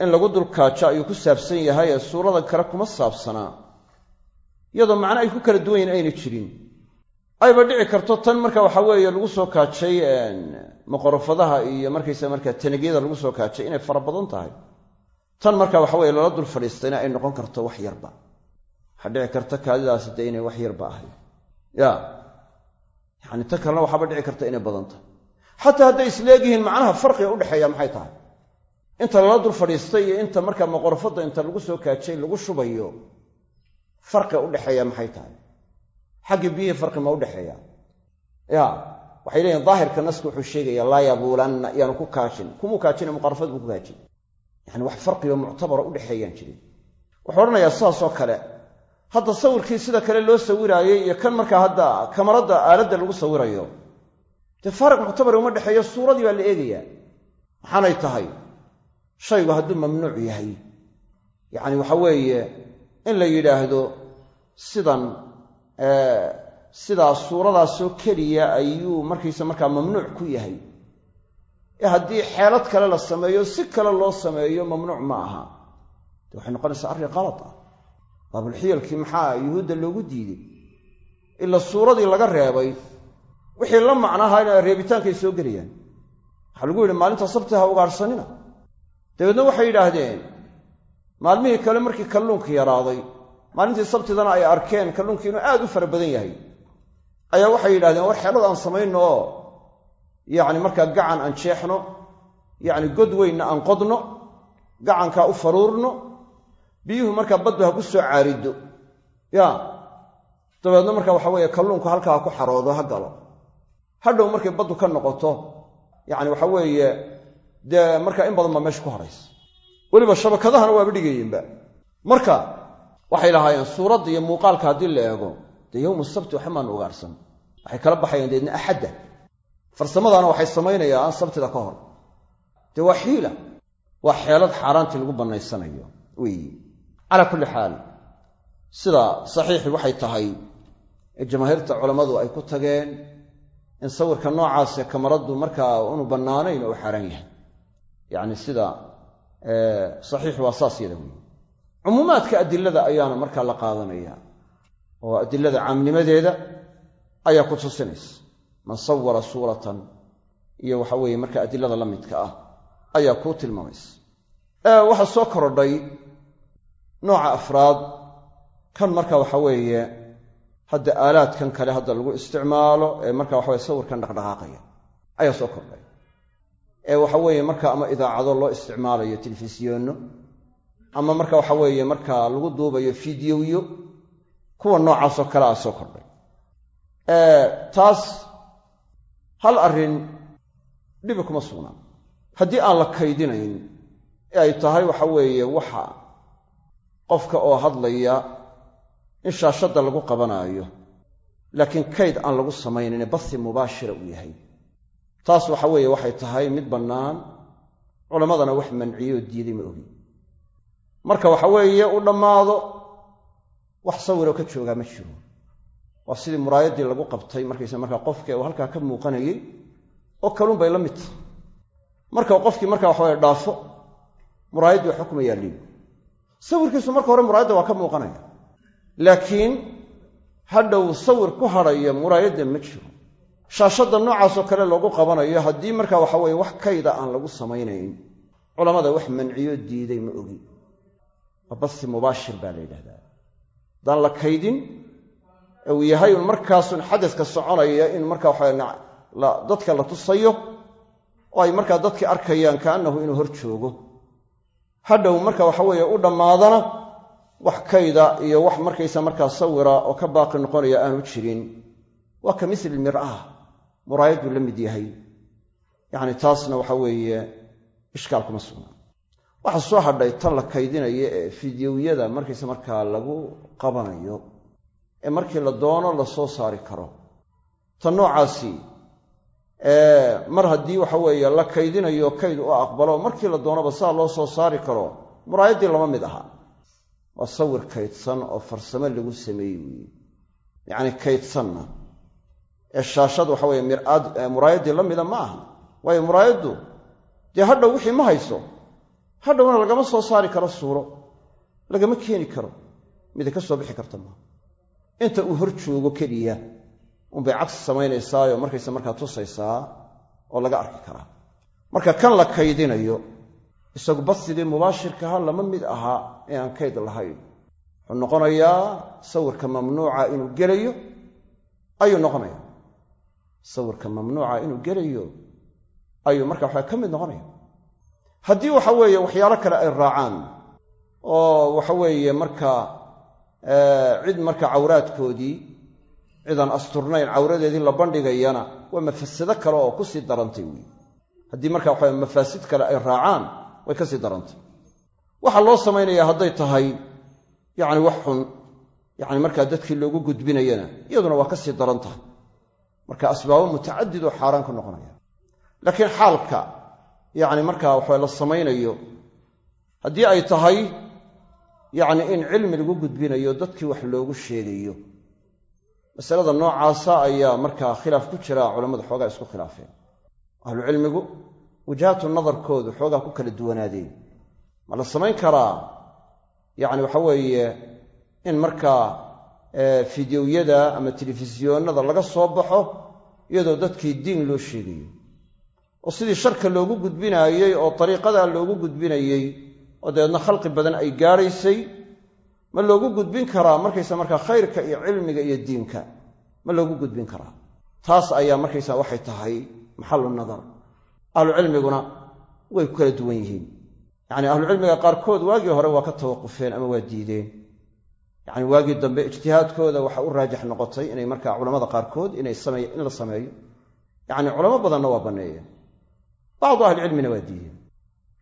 in lagu dulkaajo ayuu ku saabsan yahay ee suurada kale kuma saabsanaa. Iyadoo macno ay ku kala duwan yihiin ayna jirin. Ayba dhici karto tan marka waxa weeye lagu soo kaajay maqorofadaha iyo markaysa markaa tanagiyada lagu soo kaajay inay fara badan tahay. Tan marka waxa weye lala dul fadhiistayna ay noqon karto wax yarba. Waxaa dhici karta kaadidaasi dee inay wax yarba ahay ya. Yacani tan kalena waxaaba dhici karta inay badan tahay. Xataa hadday isleegyihiin macnaha farqiga udhexeeya maxay tahay inta lala dul fadhiistay iyo inta markaa maqorofada inta lagu soo kaajay lagu shubayo farqiga udhexeeya maxay tahay? Xaggii biyihii farqi ma udhexeeya ya waxay leeyihiin daahirka naska wuxuu sheegaya laa yabuulanna iyaanu ku kaajin. Kumuu kaajina muqarafad buu ku kaajin. Yani wax farqigo muctabara udhexeeyaan jirin. Wuxuu odhanayaa sidaasoo kale hadda sawirkii sida kale loo sawiraayey iyo kan markaa hadda kamaradda aaladda lagu sawirayo. Dee faariq muctabara uma dhexeeyo suuradii baa la eegayaa. Maxaanay tahay shaygu hadduu mamnuuc yahay. Yacni waxa weeye in la yidhaahdo sidan sidaa suuradaasoo keliya ayuu markaysa markaa mamnuuc ku yahay. Ee haddii xeelad kale la sameeyo si kale loo sameeyo mamnuuc ma aha. De waxay noqonaysaa arrin qalad ah. Baabulxiyalkii maxaa yuhuudda loogu diiday ila suuradii laga reebay wixii la macnaahayna reebitaankay soo gelayaan. Waxaa lagu yidhi maalinta sabti ha ugaadhsanina dabeedna waxay yidhaahdeen maalmihii kale markii kalluunka yaraaday maalintii sabtidana ay arkeen kalluunkii inuu aad u fara badan yahay. Ayaa waxay yidhahdeen war xeelad aan samayno oo yacni markaa gacan aan jeexno yacni god weynna aan qodno gacankaa u faruurno biyuhu markaa baddu ha ku soo caariddo ya dabeedna marka waxa weeye kalluunku halkaa ha ku xaroodo ha galo. Hadhow markay baddu ka noqoto yacni waxa weeye dee markaa in badan baa meesha ku hadhaysa weliba shabakadahana waaba dhigayeenba marka waxay lahaayeen suuradda iyo muuqaalka haddii la eego dee yowmu sabti waxba maan ugaarsan. Waxay kala baxayeen deedna axadda. Farsamadaana waxay samaynayaan sabtida ka hor. Dee waa xiila. Waa xeelad xaaraantii lagu bannaysanayo weyi calaa kulli xaal sida saxiixi waxay tahay ee jamaahiirta culammadu ay ku tageen in sawirka noocaasee kamaraddu markaa unu bannaanayn oo xaaraan yahay yacni sida saxiix waa saas yada weyi cumuumaadka adilada ayaana markaa la qaadanaya oo adilada caamnimadeeda ayaa ku tusinaysa. Man sawara suuratan iyo waxa weeye marka adilada la midka ah ayaa kuu tilmaamaysa. Waxaa soo korodhay nooca afraad kan marka waxa weeye hadda aalaadkan kale hadda lagu isticmaalo ee marka waxa weye sawirkan dhaqdhaqaaqaya ayaa soo kordhay ee waxa weeye marka ama idaacado loo isticmaalayo telefisyoonno ama marka waxa weeye marka lagu duubayo fideoyo kuwa noocaasoo kale ah soo kordhay. Taas hal arrin dhibi kuma sugnaan. Haddii aan la kaydinayn ee ay tahay waxa weeye waxa qofka oo hadlaya in shaashadda lagu qabanaayo laakiin kayd aan lagu samaynine bathi mubaashira uu yahay taas waxa weeye waxay tahay mid bannaan. Culammadana wax manciyoo diiday ma ogi. Marka waxa weeye uu dhammaado wax sawiroo ka joogaa ma jiro. Waa sidii muraayaddii lagu qabtay markaysa markaa qofkii uu halkaa ka muuqanayey oo kaluun bay la mid tahay. Marka qofkii markaa waxaweye dhaafo muraayaddii waxba yaalliin sawirkiisu marka hore muraayadda waa ka muuqanaya. Laakiin hadhow sawir ku hadhaya muraayadda ma jiro shaashadda noocaasoo kale loogu qabanayo haddii marka waxa weye wax kayda aan lagu samaynayn culammada wax manciyo diiday ma ogi. Basi mubaashir baa la yidhahdaa haddaan la kaydin uu yahay un markaasun xadaska soconaya in marka waxa dadka la tusayo oo ay markaa dadkii arkayaan kaannahu inuu hor joogo. Hadhow marka waxa weeye u dhammaadana wax kayda iyo wax markaysa markaa sawira oo ka baaqi noqonaya aanu jirin. Waa ka misli mir'ah muraayaduu la mid yahay. Yacni taasna waxa weeye ishkaal kuma sugnaa waxaa soo hadhay tan la kaydinayo ee fideoyada markaysa markaa lagu qabanayo ee markii la doono la soo saari karo. Tan noocaasi mar haddii waxa weeye la kaydinayo kayd u aqbalo markii la doonoba saa loo soo saari karo muraayaddii lama mid aha. Waa sawir kaydsan oo farsamo lagu sameeyey weeye. Yacni kaydsanna ee shaashad waxa weye miraad muraayaddii la mida ma aha. Waayo muraayaddu dee hadhow wixii ma hayso hadhowna lagama soo saari karo suuro lagama keeni karo. Mida ka soo bixi karta maaha inta uu hor joogo keliya unbay cagsi samaynaysaayo markaysa markaa tusaysaa oo laga arki karaa. Marka kan la kaydinayo isagu basigii mubaashirkaha lama mid ahaa ee aan kayd lahayn. Wuxuu noqonayaa sawirka mamnuuca inuu gelayo ayuu noqonaya sawirka mamnuuca inuu gelayo ayuu marka waxaa ka mid noqonaya. Haddii waxa weeye waxyaalo kale ay raacaan oo waxa weeye marka cid marka cawraadkoodii cidaan asturnayn cawradeedii la bandhigayana waa mafasado kale oo ku sii darantay wey haddii marka waxa mafaasid kale ay raacaan way ka sii darantay. Waxaa loo samaynayaa hadday tahay yacni wax xun yacni markaa dadkii loogu gudbinayana iyaduna waa ka sii daran tahay marka asbaabo mutacadid oo xaaraan ka noqonaya. Laakiin xaalka yacni markaa waxa la samaynayo haddii ay tahay yacni in cilmi lagu gudbinayo dadkii wax loogu sheegayo. Masalada noocaasa ayaa markaa khilaaf ku jira culammadu xoogaa isku khilaafeen. Ahlucilmigu wujahaatu nadarkoodu xoogaa ku kala duwanaadeen. Ma la samayn karaa? Yacni waxa weeye in markaa fideoyada ama telefisyoonada laga soo baxo iyadoo dadkii diin loo sheegayo oo sidii sharka loogu gudbinaayey oo dariiqadaa loogu gudbinayey oo dabeedna khalqi badan ay gaadhaysay ma loogu gudbin karaa markaysa markaa khayrka iyo cilmiga iyo diinka ma loogu gudbin karaa. Taas ayaa markaysa waxay tahay maxalu nadar. Ahlucilmiguna way ku kala duwan yihiin. Yacni ahlucilmiga qaarkood waagii hore waa ka tawaqufeen ama waa diideen yacni waagii dambe ijtihaadkooda waxa u raajix noqotay inay markaa culamada qaarkood in la sameeyo. Yacni culamo badanna waa banneeyeen bacdu ahlicilmina waa diideen.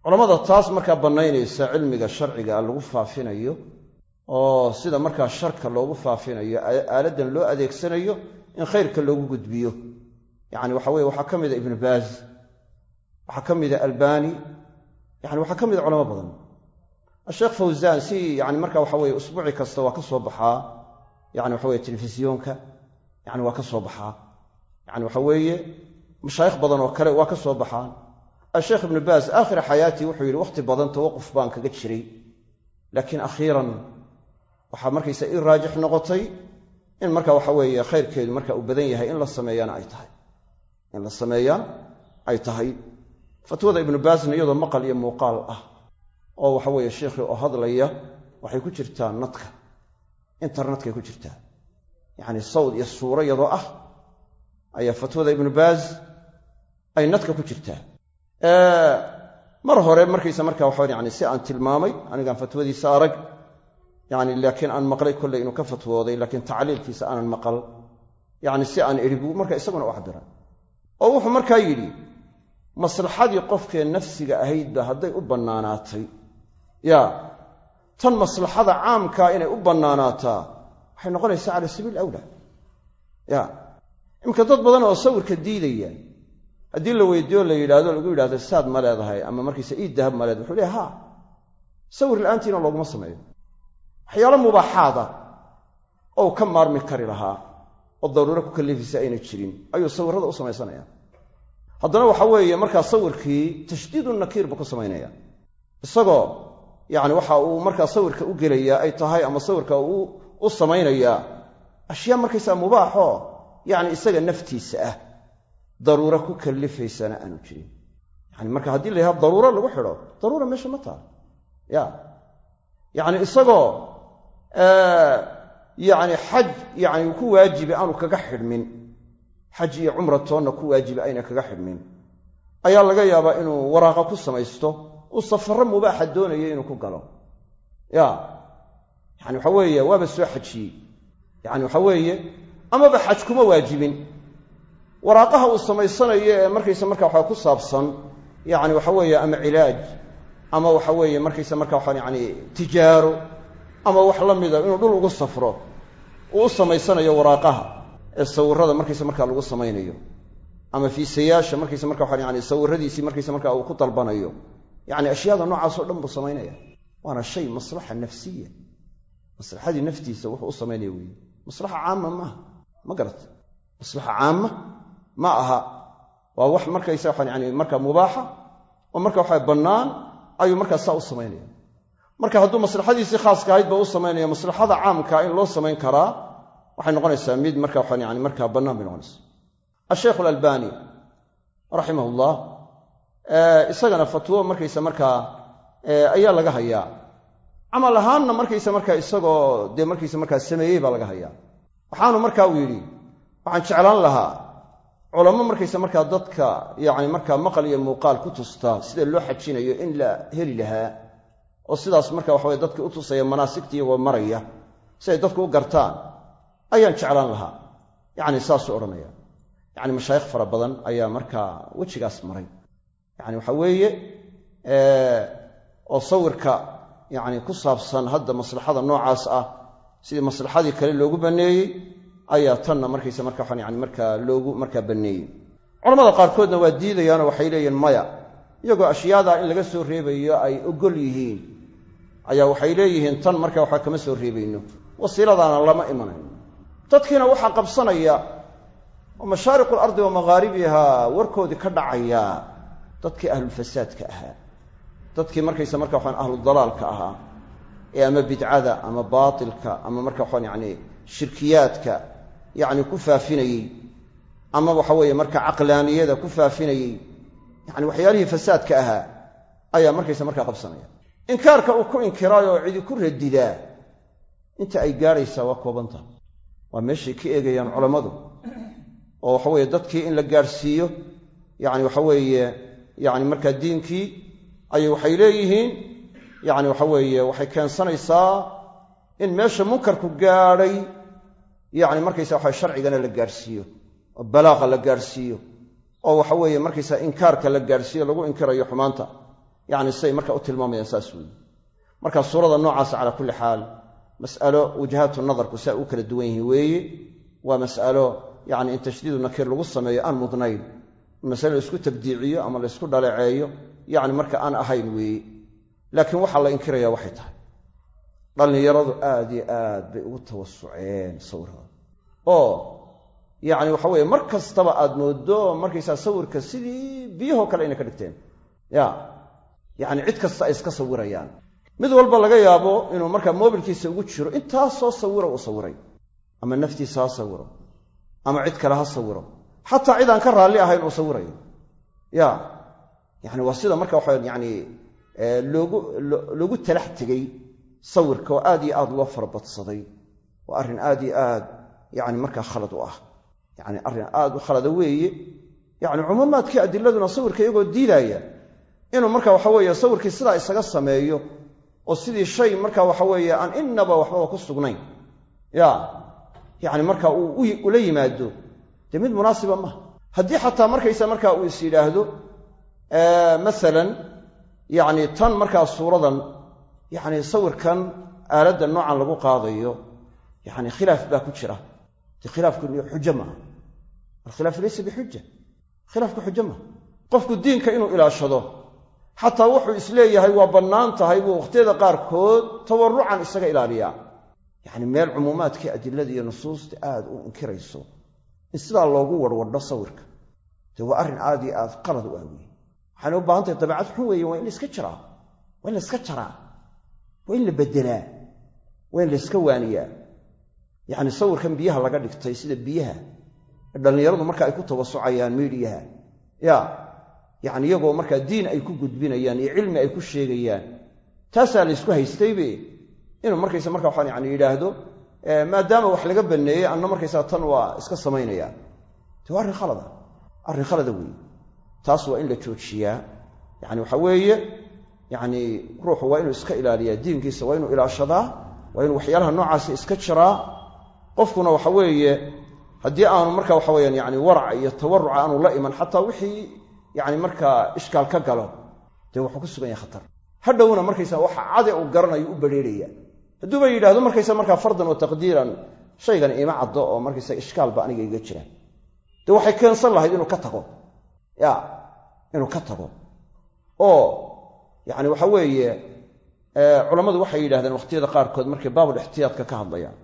Culammada taas markaa bannaynaysa cilmiga sharciga lagu faafinayo oo sida markaa sharka loogu faafinayo aaladdan loo adeegsanayo in khayrka loogu gudbiyo. Yacni waxa weye waxaa ka mida ibnu baaz waxaa ka mida albani yani waxaa ka mida culamo badan asheekh fawsaan si yani marka waxa weye usbuuci kasta waa ka soo baxaa. Yani waxa weye telefisyoonka yani waa ka soo baxaa. Yani waxa weeye mashaayikh badan oo kale waa ka baxaan. Asheekh ibnu baaz aakhira xayaatii wuxuu yidhi wakhti badan tawaquf baan kaga jiray. Laakiin akhiiran waxaa markaysa ii raajix noqotay in marka waxa weeye khayrkeedu marka uu badan yahay in la sameeyana ay tahay. In la sameeyaa ay tahay. Fatwada ibnu baasna iyadoo maqal iyo muuqaal ah oo waxa weeye sheikhii oo hadlaya waxay ku jirtaa nadka. Internetkay ku jirtaa yacni sawd iyo suuro iyadoo ah ayaa fatwada ibnu baas ay nadka ku jirtaa mar hore markaysa marka waxa yani si aan tilmaamay anigaan fatwadiisa arag yani laakiin aan maqlay kolley inuu ka fatwooday laakiin tacliilkiisa aanan maqal. Yani si aan idhi buu marka isaguna u cabira oo wuxuu markaa yidhi maslaxadii qofkee nafsiga ahaydba hadday u bannaanaatay ya tan maslaxada caamkaa inay u bannaanaataa waxay noqonaysaa cala sabiil awla. Ya iminka dad badan oo sawirka diidaya haddii la weydiiyo la yidhahdo lagu yidhahdo saad ma leedahay ama markiisa ii dahab ma leedahay wuxuu leey ha sawir la'aantiina looguma sameeyo. Waxyaalo mubaaxaada ou ka maarmi kari lahaa oo daruuro ku kallifaysa ayna jirin ayuu sawirrada u samaysanaya haddana waxa weeye markaa sawirkii tashdiidu nakiir buu ku samaynaya isagoo yacni waxa uu markaa sawirka u gelayaa ay tahay ama sawirka uu u samaynayaa. Ashyaa markaysaa mubaaxoo yacni isaga naftiisa ah. Daruuro ku kallifaysana aanu jirin. Yani marka haddii la yhaha daruuro lagu xidho daruura meesha ma taal. Ya yacni isagoo yacni xaj yacni ku waajibi aanu kaga xidhmin. Xaj iyo cumra toonna ku waajibi ayna kaga xidhmin. Ayaa laga yaabaa inuu waraaqa ku samaysto uu safarro mubaaxa doonayo inuu ku galo. Ya. Yani waxa weeye waaba soo xajiyey. Yani waxa weeye amaba xaj kuma waajibin. Waraaqaha uu samaysanayo ee markaysa marka waxa ku saabsan yani waxa weeye ama cilaaj ama waxa weeye markaysa marka waxa yani tijaaro ama wax la mida inuu dhul ugu safro uu u samaysanayo waraaqaha ee sawirada markaysa markaa lagu samaynayo. Ama fiisayaasha markaysa marka waxa yani sawiradiisii markaysa markaa uu ku dalbanayo yani ashyaada noocaasoo dhan buu samaynaya waana shay maslaxa nafsiya. Maslaxadii naftiisa wuxuu u samaynaya weeye maslaxa caama maaha ma garata maslaxa caama ma aha. Waa wax markaysa waxaan yani markaa mubaaxa oo marka waxa bannaan ayuu markaa saa u samaynaya marka hadduu maslaxadiisii khaaska ahayd ba u samaynaya maslaxada caamkaa in loo samayn karaa waxay noqonaysaa mid marka waxaan yani markaa bannaan bay noqonaysaa. Asheikh alalbani raximah ullah isagana fatwo markaysa markaa ayaa laga hayaa. Camal ahaanna markaysa markaa isagoo dee markaysa markaa sameeyey baa laga hayaa. Waxaanu markaa uu yidhi waxaan jeclaan lahaa culamo markaysa markaa dadka yacni markaa maqal iyo muuqaal ku tustaa sida loo xajinayo in la heli lahaa oo sidaas marka waxaweye dadka u tusaya manaasigta iyagoo maraya si ay dadku u gartaan ayaan jeclaan lahaa. Yacni saasuu odhanaya yacni mashaayikh fara badan ayaa markaa wejigaas maray yacni waxa weeye oo sawirka yacni ku saabsan hadda maslaxada noocaas ah sidii maslaxadii kale loogu banneeyey ayaa tanna markaysa marka waxaan yani markaa loogu markaa banneeyey culamada qaarkoodna waa diidayaanoo waxay leeyihiin maya. Iyagoo ashyaada in laga soo reebayo ay ogol yihiin ayaa waxay leeyihiin tan marka waxaa kama soo reebayno. Wasiiladaana lama imanayno dadkiina waxaa qabsanaya oo mashaariqu alardi wa maghaaribiha warkoodii ka dhacaya dadkii ahlulfasaadka ahaa. Dadkii markaysa marka waxaan ahludalaalka ahaa ee ama bidcada ama baatilka ama marka waxaan yani shirkiyaadka yacni ku faafinayey ama waxa weeye marka caqlaaniyada ku faafinayey yani waxyaalihii fasaadka ahaa ayaa markaysa markaa qabsanaya. Inkaarka uu ku inkiraayoo cidi ku radidaa inta ay gaadhaysaa waa koobanta waa meeshay ka eegayaan culammadu. Oo waxa weeye dadkii in la gaadhsiiyo yani waxa weeye yani markaa diinkii ayay waxay leeyihiin yani waxa weeye waxay keensanaysaa in meesha munkarku gaadhay yani markaysa waxa sharcigana la gaadhsiiyo oo balaaqa la gaadhsiiyo oo waxa weeye markaysa inkaarka la gaadhsiiyo lagu inkirayo xumaanta. Yani siday marka u tilmaamayaan saas weeye. Marka suurada noocaasa calaa kulli xaal mas'alo wajhaatu nadarku saa u kala duwan yihiin weeye. Waa mas'alo yani in tashdiidu nakiir lagu sameeyo aan mudnayn masale laysku tabdiiciyo ama laysku dhaleeceeyo yani marka aan ahayn weeye laakiin waxaa la inkiraya waxay tahay. Dhallinyaradu aad iyo aad bay ugu tawasuceen sawirada oo yacni waxa weeye mar kastaba aad mooddo markaysaa sawirka sidii biyahoo kale inay ka dhigteen. Ya yacni cid kasta ay iska sawirayaan. Mid walba laga yaabo inuu markaa moobilkiisa ugu jiro intaasoo sawira uu sawiray. Ama naftiisa ha sawiro. Ama cid kale ha sawiro xataa cid aan ka raalli ahayn uu sawirayo. Ya. Yani waa sida marka waxa yani loogu loogu talax tegey sawirka oo aad iyo aad loo farabadsaday. Waa arrin aad iyo aad yani markaa khalad u ah. Yani arrin aad u khalada weeye. Yani cumuumaadkii adiladuna sawirka iyagoo diidaaya inuu marka waxa weeye sawirkii sidaa isaga sameeyo oo sidii shay marka waxa weeye aan innaba waxbaba ku sugnayn. Ya. Yani marka uu ula yimaado dee mid munaasiba maha haddii xataa markaysa marka uu is yidhaahdo masalan yacni tan markaa suuradan yacni sawirkan aaladda noocan lagu qaadayo yacni khilaaf baa ku jira. Dee khilaafku xujo maaha alkhilaafu laysa bixuja khilaafku xujo maaha qofku diinka inuu ilaashado xataa wuxuu is leeyahay waa bannaan tahay buu wakhtiyada qaarkood tawarucan isaga ilaaliyaa. Yacni meel cumuumaadkii adilada iyo nusuusta aad u inkirayso in sidaa loogu warwadho sawirka. Dee waa arrin aad iyo aad qalad u aaweye waxaana u baahan tahay dabeecad xun weeye waa in la iska jiraa waa in la iska jaraa waa in la beddelaa waa in la iska waaniyaa. Yacni sawirkan biyaha laga dhigtay sida biyaha dhallinyaradu marka ay ku tawasucayaan miidhiyaha ya yacni iyagoo markaa diin ay ku gudbinayaan iyo cilmi ay ku sheegayaan taasaa la ysku haystaybe inuu markaysa marka waxaan yani yidhaahdo maadaama wax laga banneeyey anna markaysaa tan waa iska samaynaya. De waa arrin khalada arrin khalada weeye taas waa in la joojiyaa. Yani waxa weeye yani ruuxu waa inuu iska ilaaliyaa diinkiisa waa inuu ilaashadaa waa inuu waxyaalaha noocaasi iska jiraa. Qofkuna waxa weeye haddii aanu marka waxa weyaan yani warac iyo tawaruca aanu la iman xataa wixii yani markaa ishkaal ka galo dee wuxuu ku sugan yahay khatar. Hadhowna markaysa waxa cade uu garanayo u badrheeraya hadduuba yidhahdo markaysa markaa fardan wa taqdiiran shaygan ima caddo oo markaysa ishkaalba aniga iga jira. Dee waxay keensan lahayd inuu ka tago. Ya inuu ka tago. Oo yacni waxa weeye culammadu waxay yidhahdeen wakhtiyada qaarkood markay baabul ixtiyaadka ka hadlayaan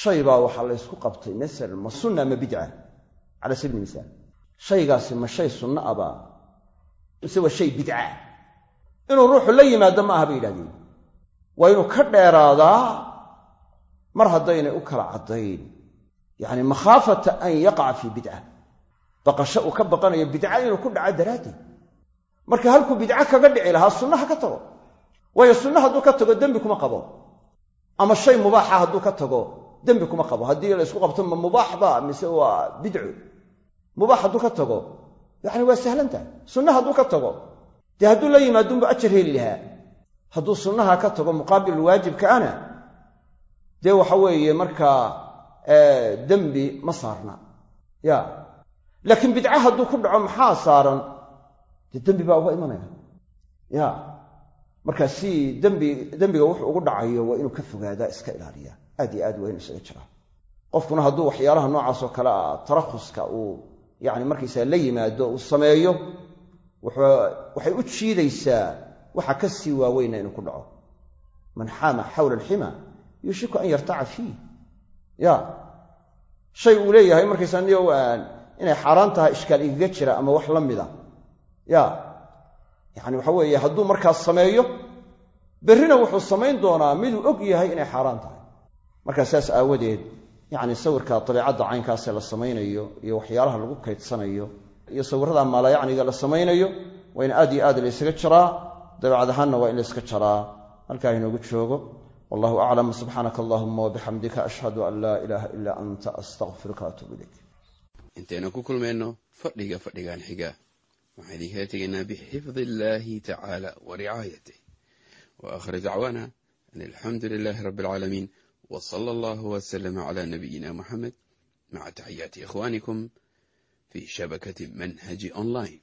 shay baa waxaa la ysku qabtay masalan ma sunna ma bidca. Cala sabiili misaal. Shaygaasi ma shay sunna abaa mise waa shay bidca. Inuu ruuxu la yimaado ma aha bay yidhahdeen waa inuu ka dheeraadaa mar haddaynay u kala caddayn. Yacni makhaafata an yaqaca fii bidca. Baqasho uu ka baqanayo bidca inuu ku dhaco daraaddeed. Marka halkuu bidco kaga dhici lahaa sunnaha ka tago. Waayo sunna hadduu ka tago dembi kuma qabo. Ama shay mubaaxa hadduu ka tago dembi kuma qabo. Haddii la isku qabto ma mubaax ba mise waa bidco mubaax hadduu ka tago yacni waa sahlan tahay. Sunna hadduu ka tago. Dee hadduu la yimaadunbu ajar heli lahaa hadduu sunnaha ka tago muqaabil waajibka ana dee waxa weeye markaa dembi ma saarna. Ya. Laakiin bidca hadduu ku dhaco maxaa saaran? Dee dembi baa uga imanaya. Ya. Markaa si dembi dembiga wuxuu ugu dhacayo waa inuu ka fogaadaa iska ilaaliya. Aad iyo aad waa inu isaga jiraa qofkuna hadduu waxyaalaha noocaas oo kale ah tarakhuska uu yani markaysaa la yimaado uu sameeyo waxay u jiidaysaa waxa ka sii waaweyna inuu ku dhaco. Man xaama xawla alxima yuushiku an yartaca fiih ya. Shay uu leeyahay markaysaa niyo inay xaaraan tahay ishkaal igaga jira ama wax la mida. Ya. Yacani waxa weeye hadduu markaas sameeyo berrina wuxuu samayn doonaa miduu og yahay inay xaaraan tahay. Markaa saas aawadeed yacni sawirka dabeicadda caynkaasee la samaynayo iyo waxyaalaha lagu kaydsanayo iyo sawirrada maalayacniga la samaynayo waa in aad iyo aad laysaga jaraa dabeecad ahaanna waa in layska jaraa. Halkaa inoogu joogo. Wallahu aclam subxaanaka allahuma wabixamdika ashhadu an laa ilaaha ilaa anta astaqfiruka atuubu ilayk. Intaynu ku kulmayno fadhiga fadhigan xiga. Waxaan idinkala tegaynaa bixifdi illaahi tacaala wa ricaayatih wa aakhir dacwaana an alxamdu lilaahi rabbi alcaalamiin w sala allahu wslama cala nabiyina muxamed maca taxiyaati ikhwanikum fi shabakati manhaji online